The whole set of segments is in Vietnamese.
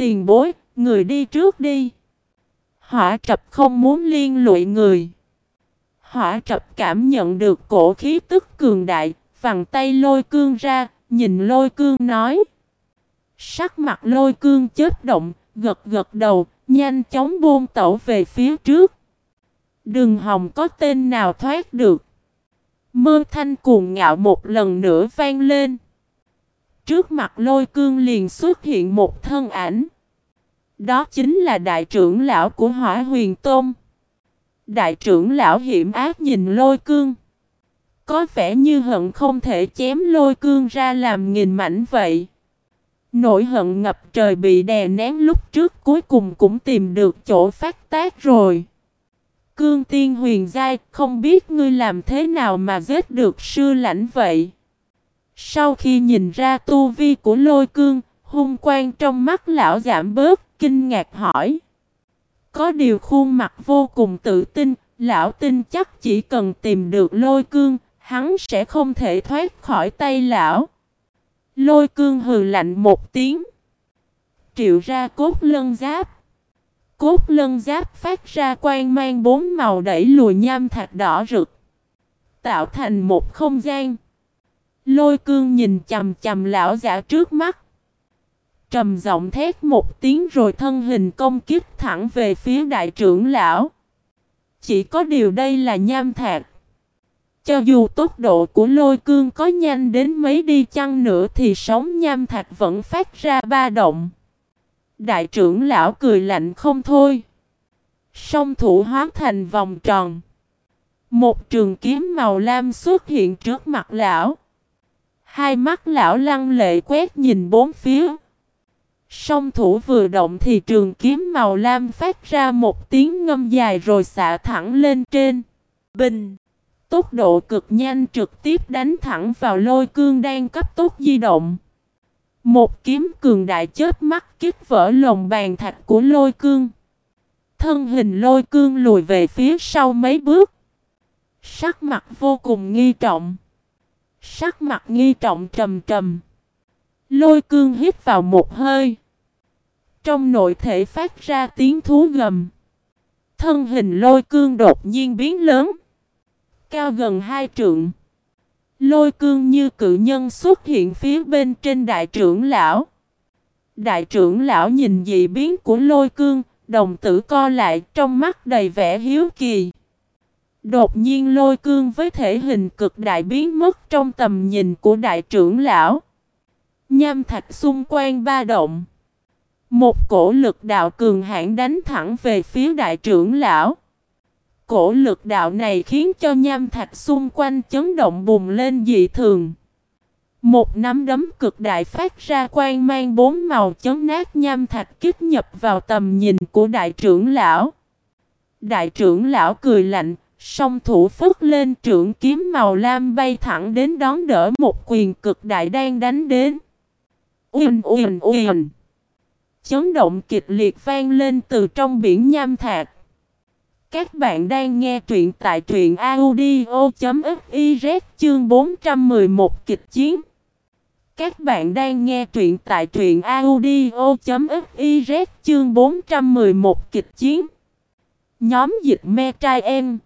Tiền bối, người đi trước đi. Hỏa trập không muốn liên lụy người. Hỏa trập cảm nhận được cổ khí tức cường đại, vặn tay lôi cương ra, nhìn lôi cương nói. Sắc mặt lôi cương chết động, gật gật đầu, nhanh chóng buông tẩu về phía trước. Đừng Hồng có tên nào thoát được. Mơ thanh cuồng ngạo một lần nữa vang lên. Trước mặt lôi cương liền xuất hiện một thân ảnh. Đó chính là đại trưởng lão của hỏa huyền tôn. Đại trưởng lão hiểm ác nhìn lôi cương. Có vẻ như hận không thể chém lôi cương ra làm nghìn mảnh vậy. Nỗi hận ngập trời bị đè nén lúc trước cuối cùng cũng tìm được chỗ phát tác rồi. Cương tiên huyền giai, không biết ngươi làm thế nào mà giết được sư lãnh vậy. Sau khi nhìn ra tu vi của lôi cương, hung quang trong mắt lão giảm bớt, kinh ngạc hỏi. Có điều khuôn mặt vô cùng tự tin, lão tin chắc chỉ cần tìm được lôi cương, hắn sẽ không thể thoát khỏi tay lão. Lôi cương hừ lạnh một tiếng. Triệu ra cốt lân giáp. Cốt lân giáp phát ra quang mang bốn màu đẩy lùi nham thạch đỏ rực. Tạo thành một không gian. Lôi cương nhìn chầm chầm lão giả trước mắt. Trầm giọng thét một tiếng rồi thân hình công kiếp thẳng về phía đại trưởng lão. Chỉ có điều đây là nham thạch. Cho dù tốc độ của lôi cương có nhanh đến mấy đi chăng nữa thì sóng nham thạch vẫn phát ra ba động. Đại trưởng lão cười lạnh không thôi. Song thủ hóa thành vòng tròn. Một trường kiếm màu lam xuất hiện trước mặt lão. Hai mắt lão lăng lệ quét nhìn bốn phía. Song thủ vừa động thì trường kiếm màu lam phát ra một tiếng ngâm dài rồi xạ thẳng lên trên. Bình! Tốc độ cực nhanh trực tiếp đánh thẳng vào lôi cương đang cấp tốc di động. Một kiếm cường đại chết mắt kích vỡ lồng bàn thạch của lôi cương. Thân hình lôi cương lùi về phía sau mấy bước. Sắc mặt vô cùng nghi trọng. Sắc mặt nghi trọng trầm trầm. Lôi cương hít vào một hơi. Trong nội thể phát ra tiếng thú gầm. Thân hình lôi cương đột nhiên biến lớn. Cao gần hai trượng. Lôi cương như cự nhân xuất hiện phía bên trên đại trưởng lão. Đại trưởng lão nhìn dị biến của lôi cương, đồng tử co lại trong mắt đầy vẻ hiếu kỳ. Đột nhiên lôi cương với thể hình cực đại biến mất trong tầm nhìn của đại trưởng lão. Nham thạch xung quanh ba động. Một cổ lực đạo cường hãn đánh thẳng về phía đại trưởng lão. Cổ lực đạo này khiến cho nham thạch xung quanh chấn động bùng lên dị thường. Một nắm đấm cực đại phát ra quang mang bốn màu chấn nát nham thạch kích nhập vào tầm nhìn của đại trưởng lão. Đại trưởng lão cười lạnh, song thủ phất lên trưởng kiếm màu lam bay thẳng đến đón đỡ một quyền cực đại đang đánh đến. Uyên uyên uyên. Chấn động kịch liệt vang lên từ trong biển nham thạch. Các bạn đang nghe truyện tại truyện audio.fiz chương 411 kịch chiến. Các bạn đang nghe truyện tại truyện audio.fiz chương 411 kịch chiến. Nhóm dịch me trai em.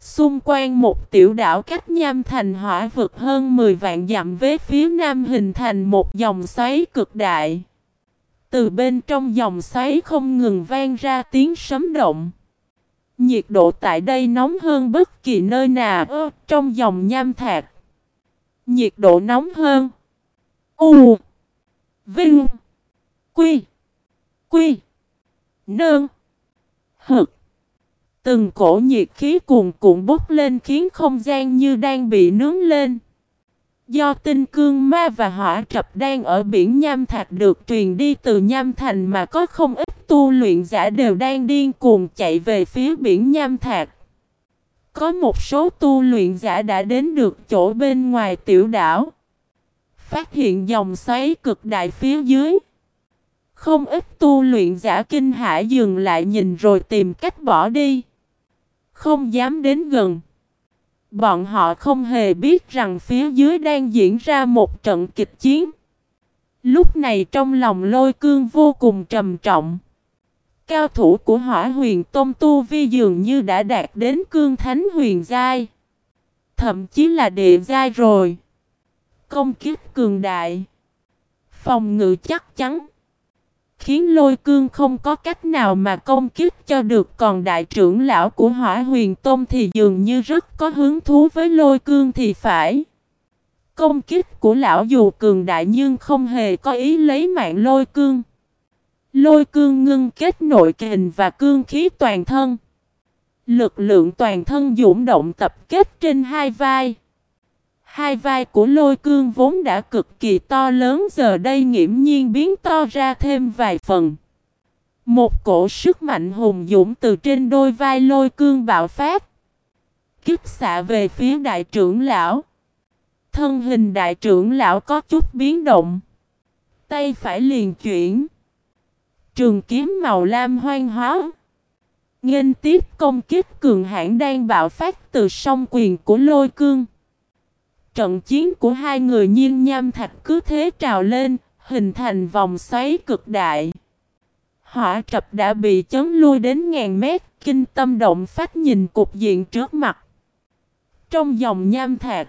Xung quanh một tiểu đảo cách nham thành hỏa vực hơn 10 vạn dặm với phía nam hình thành một dòng xoáy cực đại. Từ bên trong dòng xoáy không ngừng vang ra tiếng sấm động. Nhiệt độ tại đây nóng hơn bất kỳ nơi nào trong dòng nham thạch. Nhiệt độ nóng hơn. U. Vinh. Quy. Quy. Nương. Hực. Từng cổ nhiệt khí cuồn cuộn bốc lên khiến không gian như đang bị nướng lên. Do tinh cương ma và hỏa trập đang ở biển Nham Thạch được truyền đi từ Nham Thành mà có không ít tu luyện giả đều đang điên cuồng chạy về phía biển Nham Thạch. Có một số tu luyện giả đã đến được chỗ bên ngoài tiểu đảo. Phát hiện dòng xoáy cực đại phía dưới. Không ít tu luyện giả kinh hãi dừng lại nhìn rồi tìm cách bỏ đi. Không dám đến gần. Bọn họ không hề biết rằng phía dưới đang diễn ra một trận kịch chiến. Lúc này trong lòng lôi cương vô cùng trầm trọng. Cao thủ của hỏa huyền Tôn Tu Vi dường như đã đạt đến cương thánh huyền giai. Thậm chí là địa giai rồi. Công kiếp cường đại. Phòng ngự chắc chắn. Khiến lôi cương không có cách nào mà công kích cho được. Còn đại trưởng lão của hỏa huyền tôn thì dường như rất có hứng thú với lôi cương thì phải. Công kích của lão dù cường đại nhưng không hề có ý lấy mạng lôi cương. Lôi cương ngưng kết nội kình và cương khí toàn thân. Lực lượng toàn thân dũng động tập kết trên hai vai. Hai vai của lôi cương vốn đã cực kỳ to lớn, giờ đây nghiễm nhiên biến to ra thêm vài phần. Một cổ sức mạnh hùng dũng từ trên đôi vai lôi cương bạo phát. Kích xạ về phía đại trưởng lão. Thân hình đại trưởng lão có chút biến động. Tay phải liền chuyển. Trường kiếm màu lam hoang hóa. Nghênh tiếp công kích cường hãn đang bạo phát từ song quyền của lôi cương. Trận chiến của hai người nhiên nham thạch cứ thế trào lên, hình thành vòng xoáy cực đại. Hỏa trập đã bị chấn lui đến ngàn mét, kinh tâm động phát nhìn cục diện trước mặt. Trong dòng nham thạch,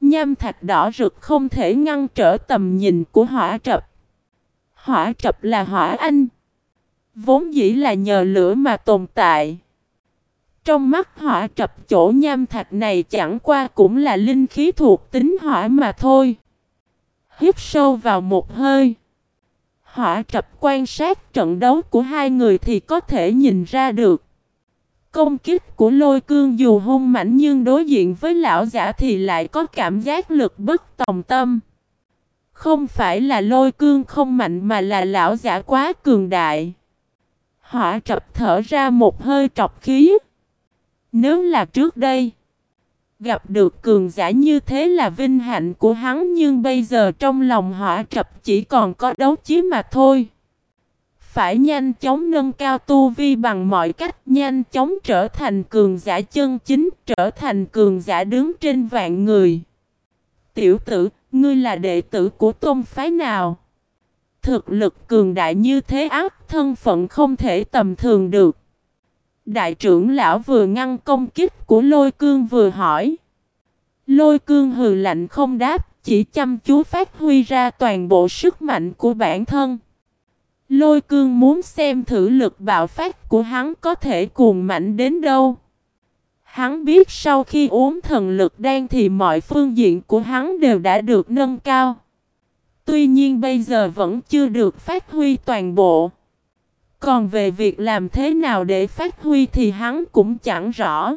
nham thạch đỏ rực không thể ngăn trở tầm nhìn của hỏa trập. Hỏa trập là hỏa anh, vốn dĩ là nhờ lửa mà tồn tại. Trong mắt hỏa trập chỗ nham thạch này chẳng qua cũng là linh khí thuộc tính hỏa mà thôi. Hít sâu vào một hơi. Hỏa trập quan sát trận đấu của hai người thì có thể nhìn ra được. Công kích của lôi cương dù hung mạnh nhưng đối diện với lão giả thì lại có cảm giác lực bất tòng tâm. Không phải là lôi cương không mạnh mà là lão giả quá cường đại. Hỏa trập thở ra một hơi trọc khí. Nếu là trước đây, gặp được cường giả như thế là vinh hạnh của hắn nhưng bây giờ trong lòng hỏa trập chỉ còn có đấu chí mà thôi. Phải nhanh chóng nâng cao tu vi bằng mọi cách nhanh chóng trở thành cường giả chân chính, trở thành cường giả đứng trên vạn người. Tiểu tử, ngươi là đệ tử của tôn phái nào? Thực lực cường đại như thế ác thân phận không thể tầm thường được. Đại trưởng lão vừa ngăn công kích của lôi cương vừa hỏi. Lôi cương hừ lạnh không đáp, chỉ chăm chú phát huy ra toàn bộ sức mạnh của bản thân. Lôi cương muốn xem thử lực bạo phát của hắn có thể cuồng mạnh đến đâu. Hắn biết sau khi uống thần lực đan thì mọi phương diện của hắn đều đã được nâng cao. Tuy nhiên bây giờ vẫn chưa được phát huy toàn bộ. Còn về việc làm thế nào để phát huy thì hắn cũng chẳng rõ.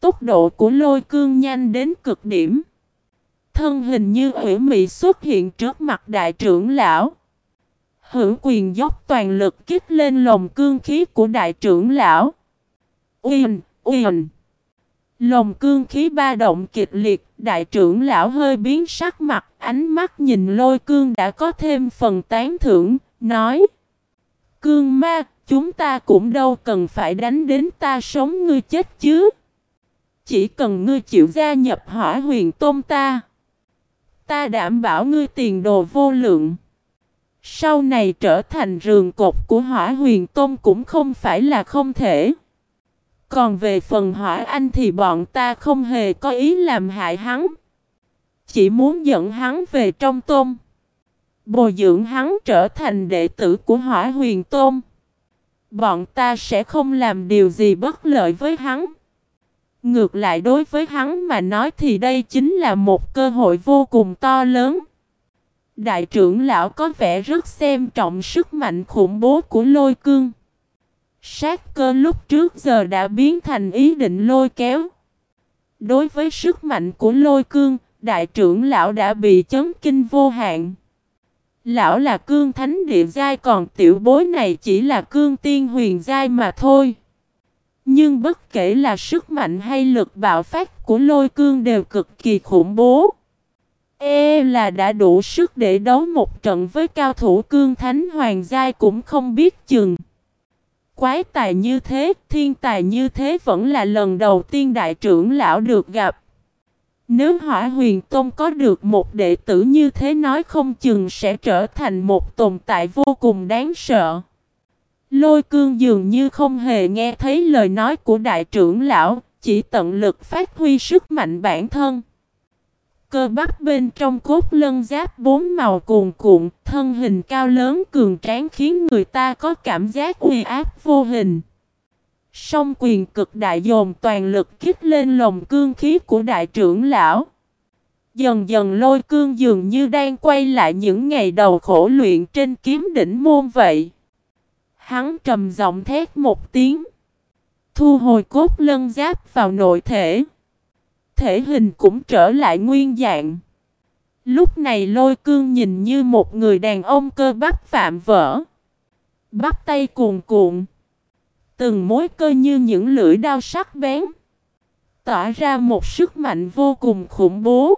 Tốc độ của lôi cương nhanh đến cực điểm. Thân hình như ủy mị xuất hiện trước mặt đại trưởng lão. Hữu quyền dốc toàn lực kích lên lồng cương khí của đại trưởng lão. Uyên, uyên. Lồng cương khí ba động kịch liệt, đại trưởng lão hơi biến sắc mặt, ánh mắt nhìn lôi cương đã có thêm phần tán thưởng, nói. Cương ma, chúng ta cũng đâu cần phải đánh đến ta sống ngươi chết chứ. Chỉ cần ngươi chịu gia nhập hỏa huyền tôn ta. Ta đảm bảo ngươi tiền đồ vô lượng. Sau này trở thành rường cột của hỏa huyền tôn cũng không phải là không thể. Còn về phần hỏa anh thì bọn ta không hề có ý làm hại hắn. Chỉ muốn dẫn hắn về trong tôm. Bồi dưỡng hắn trở thành đệ tử của hỏa huyền tôn. Bọn ta sẽ không làm điều gì bất lợi với hắn. Ngược lại đối với hắn mà nói thì đây chính là một cơ hội vô cùng to lớn. Đại trưởng lão có vẻ rất xem trọng sức mạnh khủng bố của lôi cương. Sát cơ lúc trước giờ đã biến thành ý định lôi kéo. Đối với sức mạnh của lôi cương, đại trưởng lão đã bị chấn kinh vô hạn. Lão là cương thánh địa giai còn tiểu bối này chỉ là cương tiên huyền giai mà thôi. Nhưng bất kể là sức mạnh hay lực bạo phát của lôi cương đều cực kỳ khủng bố. Ê là đã đủ sức để đấu một trận với cao thủ cương thánh hoàng giai cũng không biết chừng. Quái tài như thế, thiên tài như thế vẫn là lần đầu tiên đại trưởng lão được gặp. Nếu hỏa huyền tôn có được một đệ tử như thế nói không chừng sẽ trở thành một tồn tại vô cùng đáng sợ. Lôi cương dường như không hề nghe thấy lời nói của đại trưởng lão, chỉ tận lực phát huy sức mạnh bản thân. Cơ bắp bên trong cốt lân giáp bốn màu cuồn cuộn, thân hình cao lớn cường tráng khiến người ta có cảm giác uy áp vô hình. Song quyền cực đại dồn toàn lực kích lên lồng cương khí của đại trưởng lão. Dần dần lôi cương dường như đang quay lại những ngày đầu khổ luyện trên kiếm đỉnh môn vậy. Hắn trầm giọng thét một tiếng. Thu hồi cốt lân giáp vào nội thể. Thể hình cũng trở lại nguyên dạng. Lúc này lôi cương nhìn như một người đàn ông cơ bắp phạm vỡ. Bắt tay cuồn cuộn. Từng mối cơ như những lưỡi đao sắc bén. Tỏa ra một sức mạnh vô cùng khủng bố.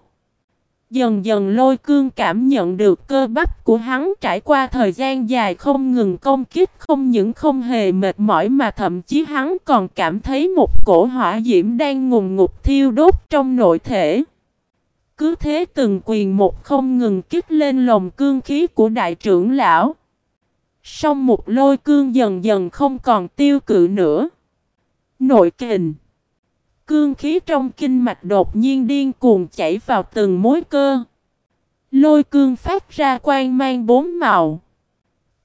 Dần dần lôi cương cảm nhận được cơ bắp của hắn trải qua thời gian dài không ngừng công kích, không những không hề mệt mỏi mà thậm chí hắn còn cảm thấy một cổ hỏa diễm đang ngùng ngục thiêu đốt trong nội thể. Cứ thế từng quyền một không ngừng kích lên lồng cương khí của đại trưởng lão. Song một lôi cương dần dần không còn tiêu cự nữa. Nội kình. Cương khí trong kinh mạch đột nhiên điên cuồng chảy vào từng mối cơ. Lôi cương phát ra quang mang bốn màu.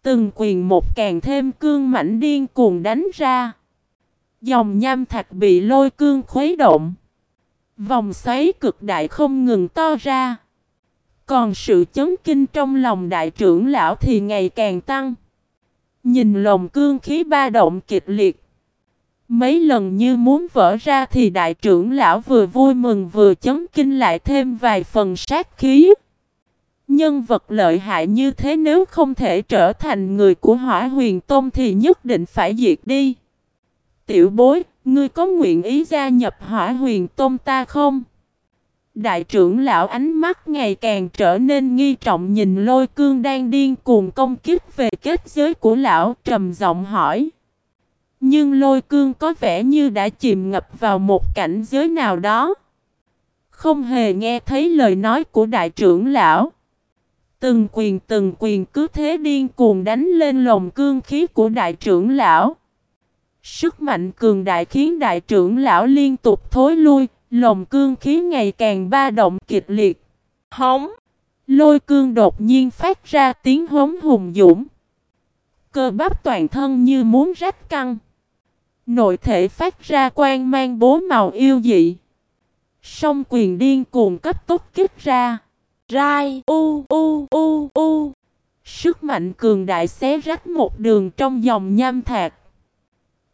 Từng quyền một càng thêm cương mảnh điên cuồng đánh ra. Dòng nham thạch bị lôi cương khuấy động. Vòng xoáy cực đại không ngừng to ra. Còn sự chấn kinh trong lòng đại trưởng lão thì ngày càng tăng. Nhìn lồng cương khí ba động kịch liệt. Mấy lần như muốn vỡ ra thì đại trưởng lão vừa vui mừng vừa chấn kinh lại thêm vài phần sát khí. Nhân vật lợi hại như thế nếu không thể trở thành người của hỏa huyền tôn thì nhất định phải diệt đi. Tiểu bối, ngươi có nguyện ý gia nhập hỏa huyền tôn ta không? Đại trưởng lão ánh mắt ngày càng trở nên nghi trọng nhìn lôi cương đang điên cuồng công kích về kết giới của lão trầm giọng hỏi. Nhưng lôi cương có vẻ như đã chìm ngập vào một cảnh giới nào đó. Không hề nghe thấy lời nói của đại trưởng lão. Từng quyền từng quyền cứ thế điên cuồng đánh lên lồng cương khí của đại trưởng lão. Sức mạnh cường đại khiến đại trưởng lão liên tục thối lui, lồng cương khí ngày càng ba động kịch liệt. Hống! Lôi cương đột nhiên phát ra tiếng hống hùng dũng. Cơ bắp toàn thân như muốn rách căng. Nội thể phát ra quang mang bố màu yêu dị. Song quyền điên cuồng cấp tốc kích ra. Rai u u u u. Sức mạnh cường đại xé rách một đường trong dòng nham thạch.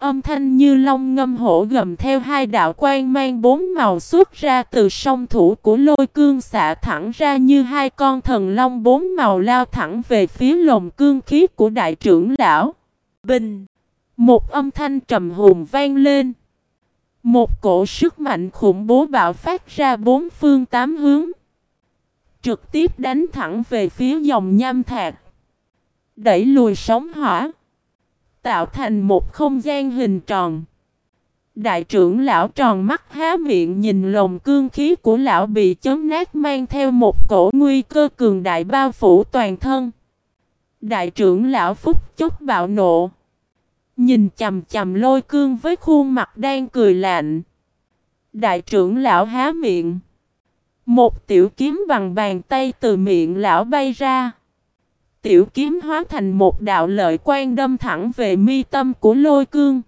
Âm thanh như long ngâm hổ gầm theo hai đạo quang mang bốn màu xuất ra từ song thủ của lôi cương xạ thẳng ra như hai con thần long bốn màu lao thẳng về phía lồng cương khí của đại trưởng lão. Bình! Một âm thanh trầm hùng vang lên. Một cổ sức mạnh khủng bố bạo phát ra bốn phương tám hướng. Trực tiếp đánh thẳng về phía dòng nham thạc Đẩy lùi sóng hỏa. Tạo thành một không gian hình tròn. Đại trưởng lão tròn mắt há miệng nhìn lồng cương khí của lão bị chấm nát mang theo một cổ nguy cơ cường đại bao phủ toàn thân. Đại trưởng lão phúc chốc bạo nộ. Nhìn chầm chầm lôi cương với khuôn mặt đang cười lạnh. Đại trưởng lão há miệng. Một tiểu kiếm bằng bàn tay từ miệng lão bay ra. Tiểu kiếm hóa thành một đạo lợi quan đâm thẳng về mi tâm của lôi cương.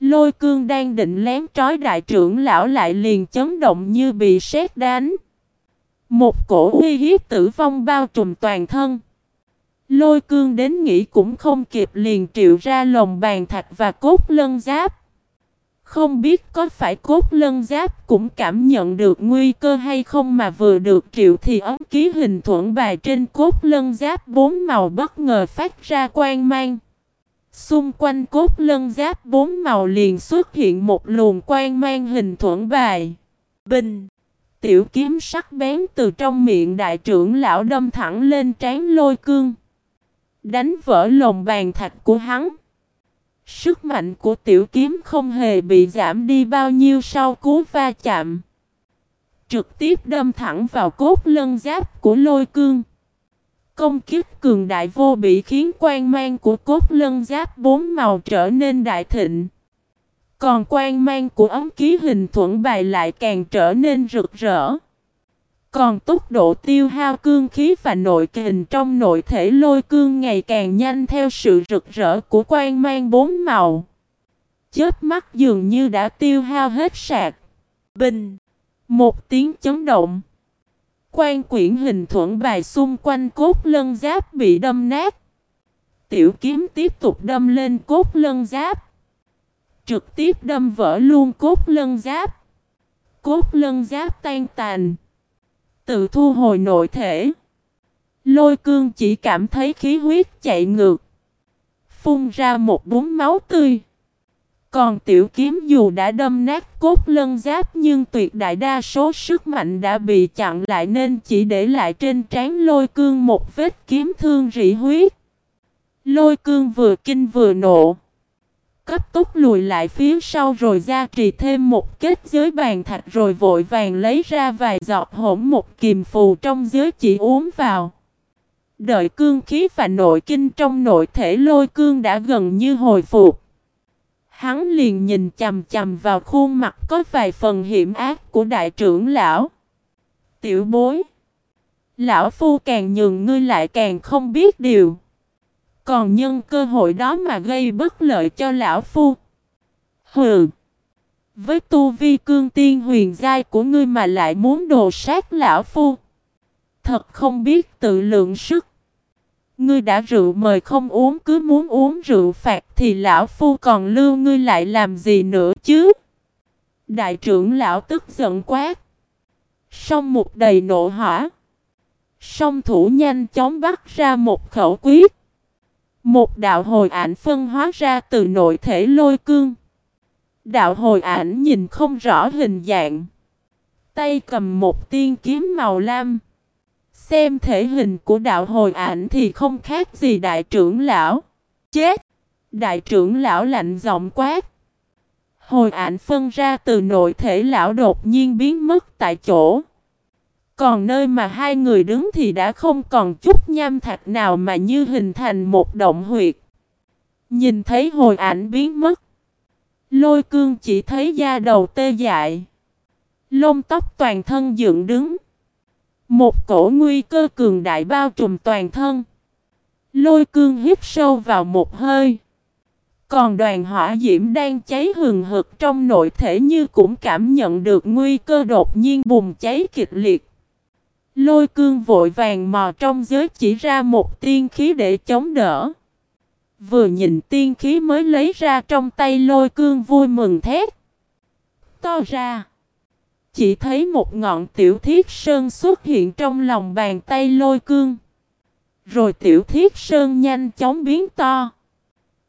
Lôi cương đang định lén trói đại trưởng lão lại liền chấn động như bị sét đánh. Một cổ uy hiếp tử vong bao trùm toàn thân. Lôi cương đến nghĩ cũng không kịp liền triệu ra lồng bàn thạch và cốt lân giáp. Không biết có phải cốt lân giáp cũng cảm nhận được nguy cơ hay không mà vừa được triệu thì ấm ký hình thuẫn bài trên cốt lân giáp bốn màu bất ngờ phát ra quang mang. Xung quanh cốt lân giáp bốn màu liền xuất hiện một luồng quang mang hình thuẫn bài. Bình! Tiểu kiếm sắc bén từ trong miệng đại trưởng lão đâm thẳng lên trán lôi cương. Đánh vỡ lồng bàn thạch của hắn. Sức mạnh của tiểu kiếm không hề bị giảm đi bao nhiêu sau cú va chạm. trực tiếp đâm thẳng vào cốt lân giáp của lôi cương. Công kích cường đại vô bị khiến quan mang của cốt lân giáp bốn màu trở nên đại thịnh. Còn quan mang của ống ký hình thuẫn bài lại càng trở nên rực rỡ. Còn tốc độ tiêu hao cương khí và nội kình trong nội thể lôi cương ngày càng nhanh theo sự rực rỡ của quan mang bốn màu. Chớp mắt dường như đã tiêu hao hết sạc. Bình. Một tiếng chấn động. Quan quyển hình thuẫn bài xung quanh cốt lân giáp bị đâm nát. Tiểu kiếm tiếp tục đâm lên cốt lân giáp. Trực tiếp đâm vỡ luôn cốt lân giáp. Cốt lân giáp tan tàn. Tự thu hồi nội thể. Lôi cương chỉ cảm thấy khí huyết chạy ngược. Phun ra một bún máu tươi. Còn tiểu kiếm dù đã đâm nát cốt lân giáp nhưng tuyệt đại đa số sức mạnh đã bị chặn lại nên chỉ để lại trên trán lôi cương một vết kiếm thương rỉ huyết. Lôi cương vừa kinh vừa nộ. Cấp tốc lùi lại phía sau rồi ra trì thêm một kết giới bàn thạch rồi vội vàng lấy ra vài giọt hỗn một kiềm phù trong giới chỉ uống vào. Đợi cương khí và nội kinh trong nội thể lôi cương đã gần như hồi phục. Hắn liền nhìn chầm chầm vào khuôn mặt có vài phần hiểm ác của đại trưởng lão. Tiểu bối. Lão phu càng nhường ngươi lại càng không biết điều. Còn nhân cơ hội đó mà gây bất lợi cho lão phu. Hừ. Với tu vi cương tiên huyền giai của ngươi mà lại muốn đồ sát lão phu. Thật không biết tự lượng sức. Ngươi đã rượu mời không uống, cứ muốn uống rượu phạt thì lão phu còn lưu ngươi lại làm gì nữa chứ? Đại trưởng lão tức giận quát. Song một đầy nộ hỏa. Song thủ nhanh chóng bắt ra một khẩu quyết. Một đạo hồi ảnh phân hóa ra từ nội thể lôi cương. Đạo hồi ảnh nhìn không rõ hình dạng. Tay cầm một tiên kiếm màu lam. Xem thể hình của đạo hồi ảnh thì không khác gì đại trưởng lão. Chết! Đại trưởng lão lạnh giọng quát. Hồi ảnh phân ra từ nội thể lão đột nhiên biến mất tại chỗ. Còn nơi mà hai người đứng thì đã không còn chút nham thạch nào mà như hình thành một động huyệt. Nhìn thấy hồi ảnh biến mất. Lôi cương chỉ thấy da đầu tê dại. Lông tóc toàn thân dựng đứng. Một cổ nguy cơ cường đại bao trùm toàn thân. Lôi cương hít sâu vào một hơi. Còn đoàn hỏa diễm đang cháy hừng hực trong nội thể như cũng cảm nhận được nguy cơ đột nhiên bùng cháy kịch liệt. Lôi cương vội vàng mò trong giới chỉ ra một tiên khí để chống đỡ. Vừa nhìn tiên khí mới lấy ra trong tay lôi cương vui mừng thét. To ra. Chỉ thấy một ngọn tiểu thiết sơn xuất hiện trong lòng bàn tay lôi cương. Rồi tiểu thiết sơn nhanh chóng biến to.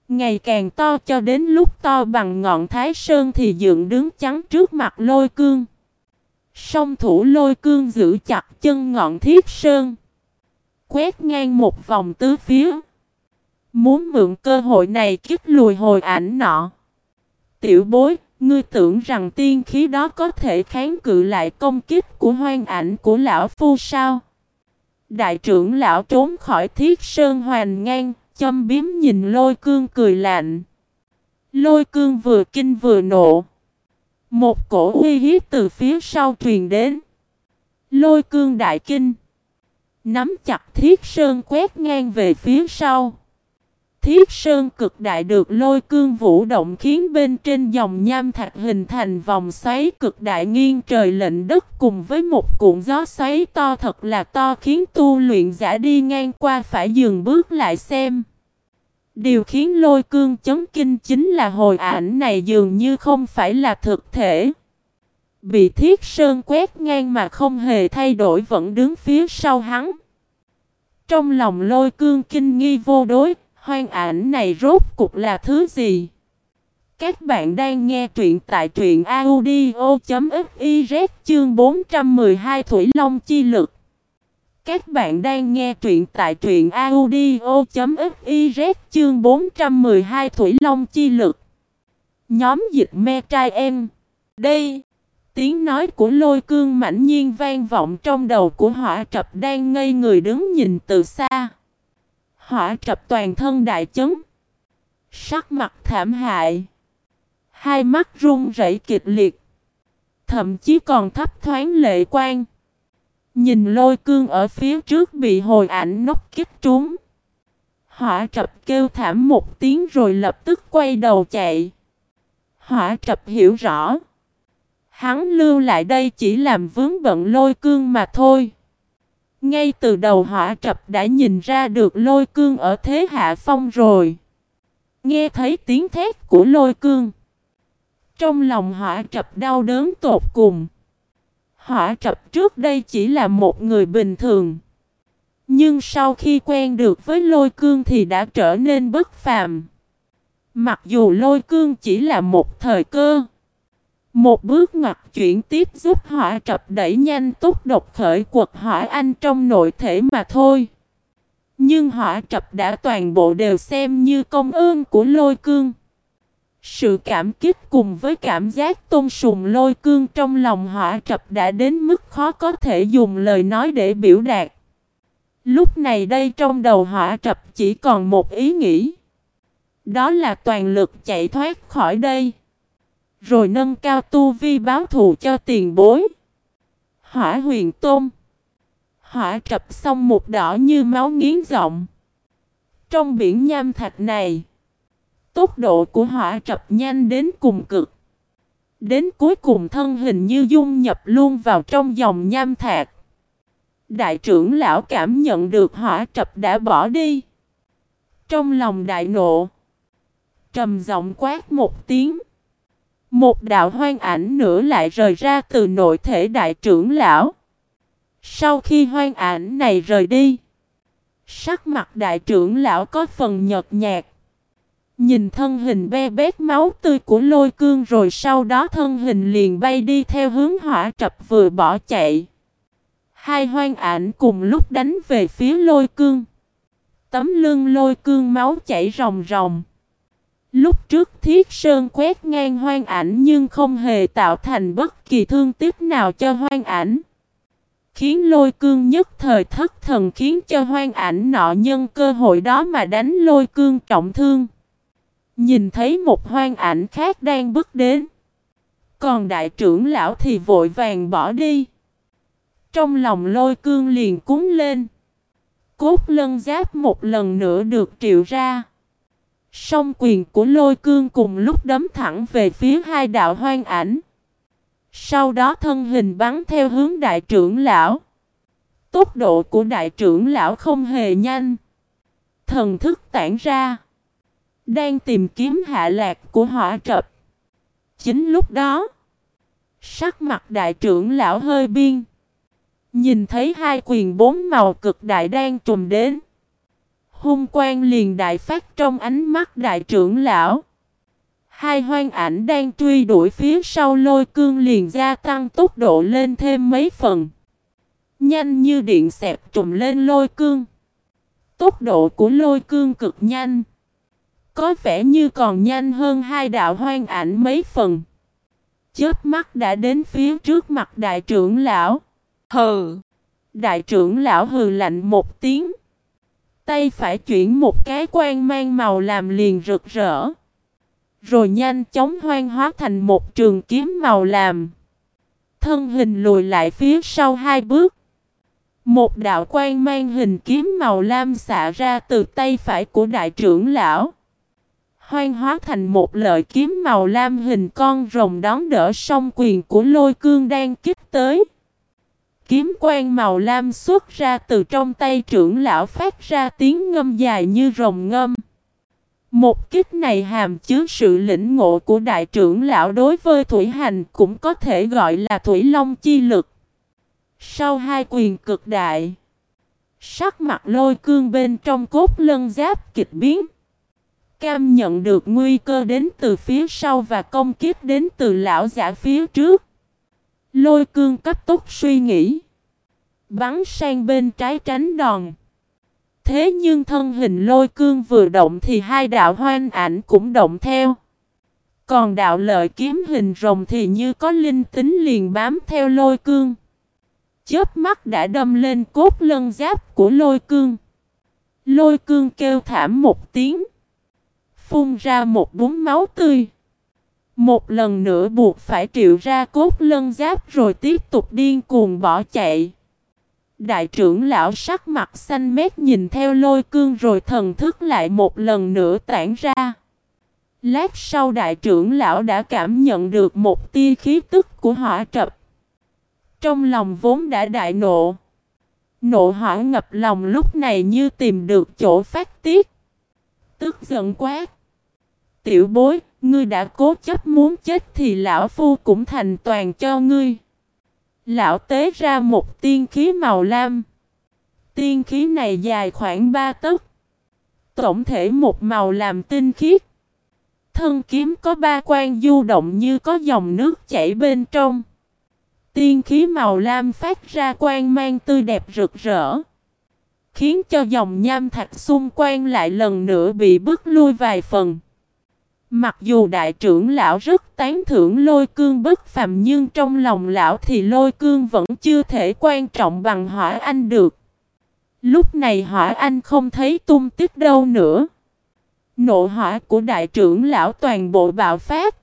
Ngày càng to cho đến lúc to bằng ngọn thái sơn thì dựng đứng chắn trước mặt lôi cương. Song thủ lôi cương giữ chặt chân ngọn thiết sơn. Quét ngang một vòng tứ phía. Muốn mượn cơ hội này kích lùi hồi ảnh nọ. Tiểu bối, Ngươi tưởng rằng tiên khí đó có thể kháng cự lại công kích của hoang ảnh của lão phu sao? Đại trưởng lão trốn khỏi thiết sơn hoàn ngang, châm biếm nhìn lôi cương cười lạnh. Lôi cương vừa kinh vừa nộ. Một cổ uy hiếp từ phía sau truyền đến. Lôi cương đại kinh. Nắm chặt thiết sơn quét ngang về phía sau. Thiết sơn cực đại được lôi cương vũ động khiến bên trên dòng nham thạch hình thành vòng xoáy cực đại nghiêng trời lệnh đất cùng với một cuộn gió xoáy to thật là to khiến tu luyện giả đi ngang qua phải dừng bước lại xem. Điều khiến lôi cương chấn kinh chính là hồi ảnh này dường như không phải là thực thể. Bị thiết sơn quét ngang mà không hề thay đổi vẫn đứng phía sau hắn. Trong lòng lôi cương kinh nghi vô đối, Hoang ảnh này rốt cục là thứ gì? Các bạn đang nghe truyện tại truyện audio.fiz chương 412 Thủy Long Chi Lực. Các bạn đang nghe truyện tại truyện audio.fiz chương 412 Thủy Long Chi Lực. Nhóm dịch me trai em. Đây. Tiếng nói của lôi cương mãnh nhiên vang vọng trong đầu của hỏa trập đang ngây người đứng nhìn từ xa. Hỏa trập toàn thân đại chấn. Sắc mặt thảm hại. Hai mắt run rẩy kịch liệt. Thậm chí còn thấp thoáng lệ quang Nhìn lôi cương ở phía trước bị hồi ảnh nóc kích trúng. Hỏa trập kêu thảm một tiếng rồi lập tức quay đầu chạy. Hỏa trập hiểu rõ. Hắn lưu lại đây chỉ làm vướng bận lôi cương mà thôi. Ngay từ đầu hỏa trập đã nhìn ra được lôi cương ở thế hạ phong rồi. Nghe thấy tiếng thét của lôi cương. Trong lòng hỏa trập đau đớn tột cùng. Hỏa trập trước đây chỉ là một người bình thường. Nhưng sau khi quen được với lôi cương thì đã trở nên bất phàm. Mặc dù lôi cương chỉ là một thời cơ. Một bước ngoặt chuyển tiếp giúp hỏa trập đẩy nhanh tốc độc khởi quật hỏa anh trong nội thể mà thôi. Nhưng hỏa trập đã toàn bộ đều xem như công ơn của lôi cương. Sự cảm kích cùng với cảm giác tôn sùng lôi cương trong lòng hỏa trập đã đến mức khó có thể dùng lời nói để biểu đạt. Lúc này đây trong đầu hỏa trập chỉ còn một ý nghĩ. Đó là toàn lực chạy thoát khỏi đây. Rồi nâng cao tu vi báo thù cho tiền bối. Hỏa huyền tôm. Hỏa trập xong một đỏ như máu nghiến rộng. Trong biển nham thạch này. Tốc độ của hỏa trập nhanh đến cùng cực. Đến cuối cùng thân hình như dung nhập luôn vào trong dòng nham thạch. Đại trưởng lão cảm nhận được hỏa trập đã bỏ đi. Trong lòng đại nộ. Trầm giọng quát một tiếng. Một đạo hoang ảnh nữa lại rời ra từ nội thể đại trưởng lão. Sau khi hoang ảnh này rời đi, sắc mặt đại trưởng lão có phần nhợt nhạt. Nhìn thân hình be bét máu tươi của lôi cương rồi sau đó thân hình liền bay đi theo hướng hỏa trập vừa bỏ chạy. Hai hoang ảnh cùng lúc đánh về phía lôi cương. Tấm lưng lôi cương máu chảy ròng ròng. Lúc trước thiết sơn quét ngang hoang ảnh nhưng không hề tạo thành bất kỳ thương tiếc nào cho hoang ảnh. Khiến lôi cương nhất thời thất thần khiến cho hoang ảnh nọ nhân cơ hội đó mà đánh lôi cương trọng thương. Nhìn thấy một hoang ảnh khác đang bước đến. Còn đại trưởng lão thì vội vàng bỏ đi. Trong lòng lôi cương liền cúng lên. Cốt lân giáp một lần nữa được triệu ra. Song quyền của lôi cương cùng lúc đấm thẳng về phía hai đạo hoang ảnh. Sau đó thân hình bắn theo hướng đại trưởng lão. Tốc độ của đại trưởng lão không hề nhanh. Thần thức tản ra. Đang tìm kiếm hạ lạc của hỏa trập. Chính lúc đó. Sắc mặt đại trưởng lão hơi biên. Nhìn thấy hai quyền bốn màu cực đại đang trùm đến. Hung quang liền đại phát trong ánh mắt đại trưởng lão. Hai hoang ảnh đang truy đuổi phía sau lôi cương liền gia tăng tốc độ lên thêm mấy phần. Nhanh như điện xẹp trùm lên lôi cương. Tốc độ của lôi cương cực nhanh. Có vẻ như còn nhanh hơn hai đạo hoang ảnh mấy phần. Chớp mắt đã đến phía trước mặt đại trưởng lão. Hừ! Đại trưởng lão hừ lạnh một tiếng. Tay phải chuyển một cái quan mang màu làm liền rực rỡ. Rồi nhanh chóng hoang hóa thành một trường kiếm màu làm. Thân hình lùi lại phía sau hai bước. Một đạo quan mang hình kiếm màu lam xạ ra từ tay phải của đại trưởng lão. Hoang hóa thành một lợi kiếm màu lam hình con rồng đón đỡ song quyền của lôi cương đang kích tới. Kiếm quang màu lam xuất ra từ trong tay trưởng lão phát ra tiếng ngâm dài như rồng ngâm. Một kích này hàm chứa sự lĩnh ngộ của đại trưởng lão đối với thủy hành cũng có thể gọi là thủy long chi lực. Sau hai quyền cực đại, sắc mặt lôi cương bên trong cốt lân giáp kịch biến. Cam nhận được nguy cơ đến từ phía sau và công kiếp đến từ lão giả phía trước. Lôi cương cấp tốc suy nghĩ. Bắn sang bên trái tránh đòn. Thế nhưng thân hình lôi cương vừa động thì hai đạo hoan ảnh cũng động theo. Còn đạo lợi kiếm hình rồng thì như có linh tính liền bám theo lôi cương. Chớp mắt đã đâm lên cốt lân giáp của lôi cương. Lôi cương kêu thảm một tiếng. Phun ra một búng máu tươi. Một lần nữa buộc phải triệu ra cốt lân giáp rồi tiếp tục điên cuồng bỏ chạy. Đại trưởng lão sắc mặt xanh mét nhìn theo lôi cương rồi thần thức lại một lần nữa tản ra. Lát sau đại trưởng lão đã cảm nhận được một tia khí tức của hỏa trập. Trong lòng vốn đã đại nộ. Nộ hỏa ngập lòng lúc này như tìm được chỗ phát tiết. Tức giận quát. Tiểu bối, ngươi đã cố chấp muốn chết thì lão phu cũng thành toàn cho ngươi. Lão tế ra một tiên khí màu lam. Tiên khí này dài khoảng 3 tấc. Tổng thể một màu làm tinh khiết. Thân kiếm có ba quan du động như có dòng nước chảy bên trong. Tiên khí màu lam phát ra quang mang tươi đẹp rực rỡ. Khiến cho dòng nham thạch xung quanh lại lần nữa bị bức lui vài phần. Mặc dù đại trưởng lão rất tán thưởng lôi cương bất phàm nhưng trong lòng lão thì lôi cương vẫn chưa thể quan trọng bằng hỏa anh được. Lúc này hỏa anh không thấy tung tích đâu nữa. Nộ hỏa của đại trưởng lão toàn bộ bạo phát.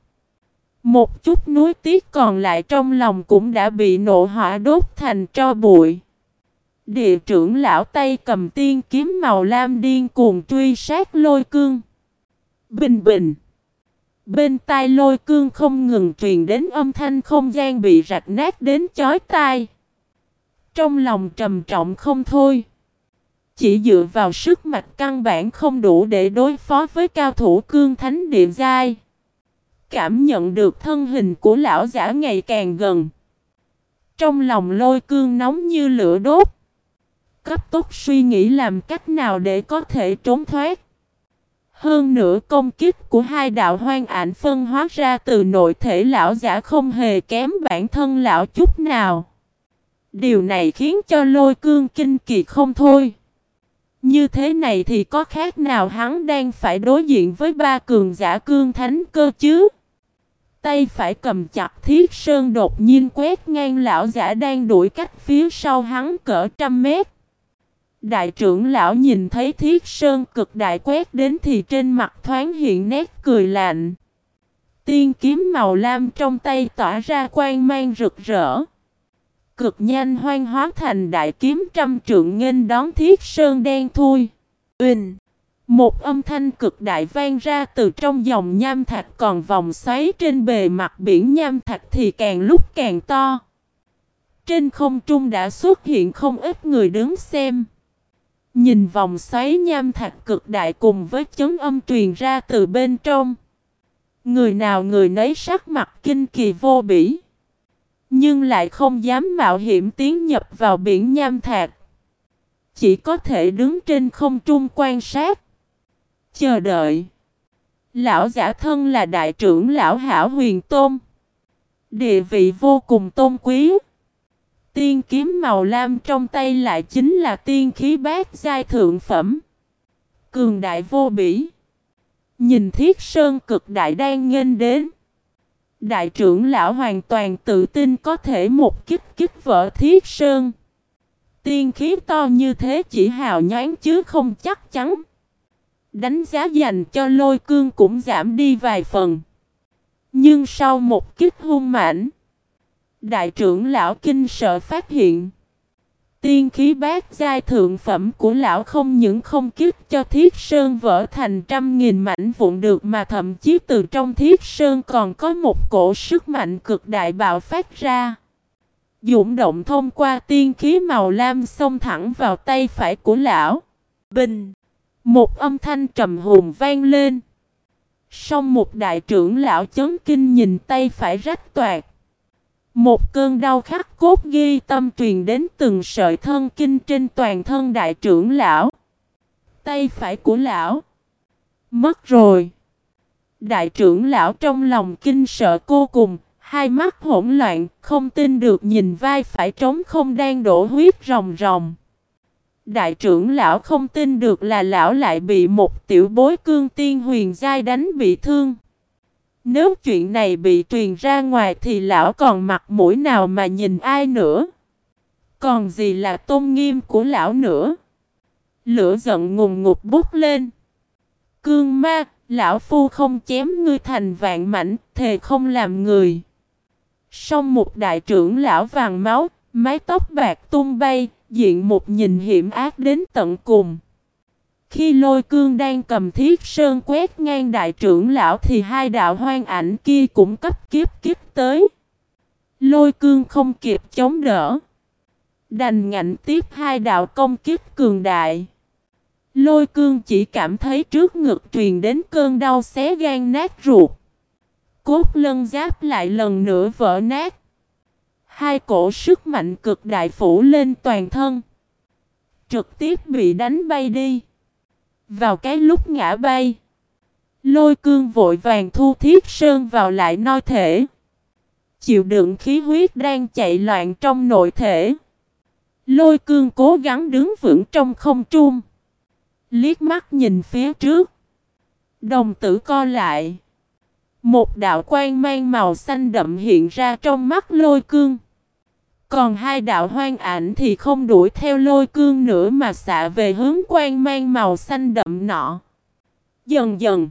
Một chút núi tiếc còn lại trong lòng cũng đã bị nộ hỏa đốt thành tro bụi. Địa trưởng lão tay cầm tiên kiếm màu lam điên cuồng truy sát lôi cương. Bình bình. Bên tai lôi cương không ngừng truyền đến âm thanh không gian bị rạch nát đến chói tai. Trong lòng trầm trọng không thôi. Chỉ dựa vào sức mạch căn bản không đủ để đối phó với cao thủ cương thánh địa giai. Cảm nhận được thân hình của lão giả ngày càng gần. Trong lòng lôi cương nóng như lửa đốt. Cấp tốc suy nghĩ làm cách nào để có thể trốn thoát. Hơn nữa công kích của hai đạo hoang ảnh phân hóa ra từ nội thể lão giả không hề kém bản thân lão chút nào. Điều này khiến cho lôi cương kinh kỳ không thôi. Như thế này thì có khác nào hắn đang phải đối diện với ba cường giả cương thánh cơ chứ? Tay phải cầm chặt thiết sơn đột nhiên quét ngang lão giả đang đuổi cách phía sau hắn cỡ trăm mét. Đại trưởng lão nhìn thấy thiết sơn cực đại quét đến thì trên mặt thoáng hiện nét cười lạnh. Tiên kiếm màu lam trong tay tỏa ra quang mang rực rỡ. Cực nhanh hoang hóa thành đại kiếm trăm trượng nghênh đón thiết sơn đen thui. Uỳnh! Một âm thanh cực đại vang ra từ trong dòng nham thạch còn vòng xoáy trên bề mặt biển nham thạch thì càng lúc càng to. Trên không trung đã xuất hiện không ít người đứng xem. Nhìn vòng xoáy nham thạch cực đại cùng với chấn âm truyền ra từ bên trong. Người nào người nấy sắc mặt kinh kỳ vô bỉ. Nhưng lại không dám mạo hiểm tiến nhập vào biển nham thạch. Chỉ có thể đứng trên không trung quan sát. Chờ đợi. Lão giả thân là đại trưởng lão hảo huyền tôn. Địa vị vô cùng tôn quý. Tiên kiếm màu lam trong tay lại chính là tiên khí bát giai thượng phẩm. Cường đại vô bỉ. Nhìn thiết sơn cực đại đang nghênh đến. Đại trưởng lão hoàn toàn tự tin có thể một kích kích vỡ thiết sơn. Tiên khí to như thế chỉ hào nhoáng chứ không chắc chắn. Đánh giá dành cho lôi cương cũng giảm đi vài phần. Nhưng sau một kích hung mãnh, đại trưởng lão kinh sợ phát hiện. Tiên khí bát giai thượng phẩm của lão không những không kích cho thiết sơn vỡ thành trăm nghìn mảnh vụn được mà thậm chí từ trong thiết sơn còn có một cổ sức mạnh cực đại bạo phát ra. Dũng động thông qua tiên khí màu lam xông thẳng vào tay phải của lão. Bình! Một âm thanh trầm hùng vang lên. Song một đại trưởng lão chấn kinh nhìn tay phải rách toạc. Một cơn đau khắc cốt ghi tâm truyền đến từng sợi thân kinh trên toàn thân đại trưởng lão. Tay phải của lão. Mất rồi. Đại trưởng lão trong lòng kinh sợ cô cùng, hai mắt hỗn loạn, không tin được nhìn vai phải trống không đang đổ huyết ròng ròng. Đại trưởng lão không tin được là lão lại bị một tiểu bối cương tiên huyền giai đánh bị thương. Nếu chuyện này bị truyền ra ngoài thì lão còn mặt mũi nào mà nhìn ai nữa. Còn gì là tôn nghiêm của lão nữa. Lửa giận ngùng ngục bút lên. Cương ma, lão phu không chém ngươi thành vạn mảnh, thề không làm người. Xong một đại trưởng lão vàng máu, mái tóc bạc tung bay, diện một nhìn hiểm ác đến tận cùng. Khi lôi cương đang cầm thiết sơn quét ngang đại trưởng lão thì hai đạo hoang ảnh kia cũng cấp kiếp kiếp tới. Lôi cương không kịp chống đỡ. Đành ngạnh tiếp hai đạo công kiếp cường đại. Lôi cương chỉ cảm thấy trước ngực truyền đến cơn đau xé gan nát ruột. Cốt lân giáp lại lần nữa vỡ nát. Hai cổ sức mạnh cực đại phủ lên toàn thân. Trực tiếp bị đánh bay đi. Vào cái lúc ngã bay. Lôi cương vội vàng thu thiết sơn vào lại noi thể. Chịu đựng khí huyết đang chạy loạn trong nội thể. Lôi cương cố gắng đứng vững trong không trung. Liếc mắt nhìn phía trước. Đồng tử co lại. Một đạo quang mang màu xanh đậm hiện ra trong mắt lôi cương. Còn hai đạo hoang ảnh thì không đuổi theo lôi cương nữa mà xạ về hướng quang mang màu xanh đậm nọ. Dần dần.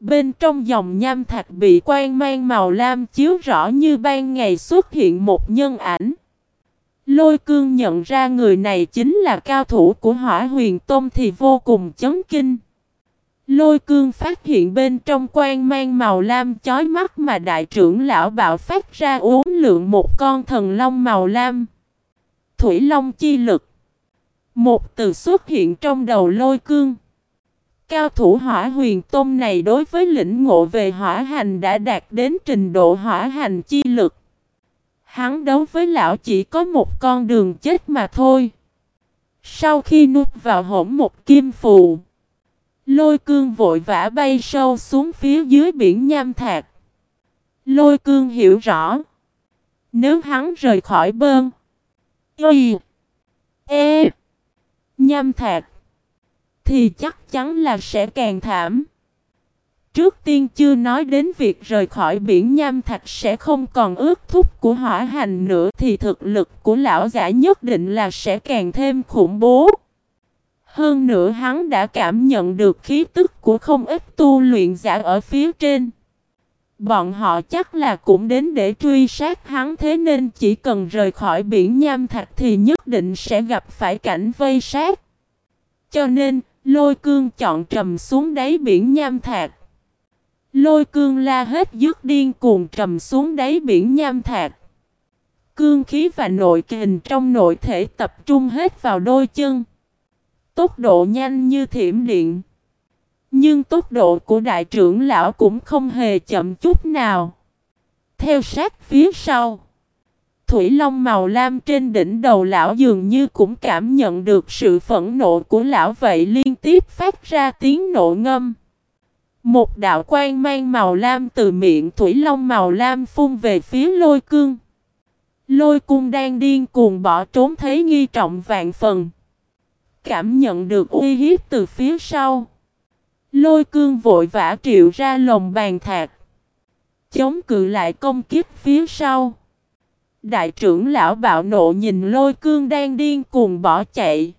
Bên trong dòng nham thạch bị quang mang màu lam chiếu rõ như ban ngày xuất hiện một nhân ảnh. Lôi cương nhận ra người này chính là cao thủ của hỏa huyền tôm thì vô cùng chấn kinh. Lôi cương phát hiện bên trong quan mang màu lam chói mắt mà đại trưởng lão bạo phát ra uống lượng một con thần long màu lam. Thủy long chi lực. Một từ xuất hiện trong đầu lôi cương. Cao thủ hỏa huyền tôm này đối với lĩnh ngộ về hỏa hành đã đạt đến trình độ hỏa hành chi lực. Hắn đấu với lão chỉ có một con đường chết mà thôi. Sau khi nuốt vào hỗn một kim phù. Lôi cương vội vã bay sâu xuống phía dưới biển nham thạc. Lôi cương hiểu rõ. Nếu hắn rời khỏi bơn. Y. E. Nham thạc. Thì chắc chắn là sẽ càng thảm. Trước tiên chưa nói đến việc rời khỏi biển nham thạch sẽ không còn ước thúc của hỏa hành nữa thì thực lực của lão giả nhất định là sẽ càng thêm khủng bố. Hơn nữa hắn đã cảm nhận được khí tức của không ít tu luyện giả ở phía trên. Bọn họ chắc là cũng đến để truy sát hắn thế nên chỉ cần rời khỏi biển nham thạch thì nhất định sẽ gặp phải cảnh vây sát. Cho nên, lôi cương chọn trầm xuống đáy biển nham thạch. Lôi cương la hết dứt điên cuồng trầm xuống đáy biển nham thạch. Cương khí và nội kình trong nội thể tập trung hết vào đôi chân. Tốc độ nhanh như thiểm điện. Nhưng tốc độ của đại trưởng lão cũng không hề chậm chút nào. Theo sát phía sau. Thủy Long màu lam trên đỉnh đầu lão dường như cũng cảm nhận được sự phẫn nộ của lão vậy liên tiếp phát ra tiếng nộ ngâm. Một đạo quang mang màu lam từ miệng Thủy Long màu lam phun về phía lôi cương. Lôi cung đang điên cuồng bỏ trốn thấy nghi trọng vạn phần cảm nhận được uy hiếp từ phía sau. Lôi cương vội vã triệu ra lồng bàn thạc. Chống cự lại công kiếp phía sau. Đại trưởng lão bạo nộ nhìn lôi cương đang điên cuồng bỏ chạy.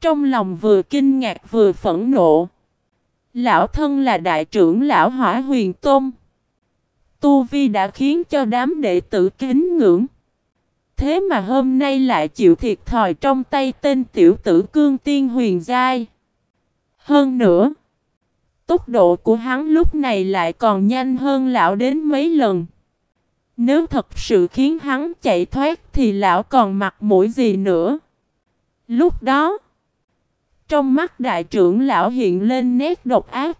Trong lòng vừa kinh ngạc vừa phẫn nộ. Lão thân là đại trưởng lão hỏa huyền tôn. Tu Vi đã khiến cho đám đệ tử kính ngưỡng. Thế mà hôm nay lại chịu thiệt thòi trong tay tên tiểu tử cương tiên huyền giai. Hơn nữa, tốc độ của hắn lúc này lại còn nhanh hơn lão đến mấy lần. Nếu thật sự khiến hắn chạy thoát thì lão còn mặt mũi gì nữa. Lúc đó, trong mắt đại trưởng lão hiện lên nét độc ác.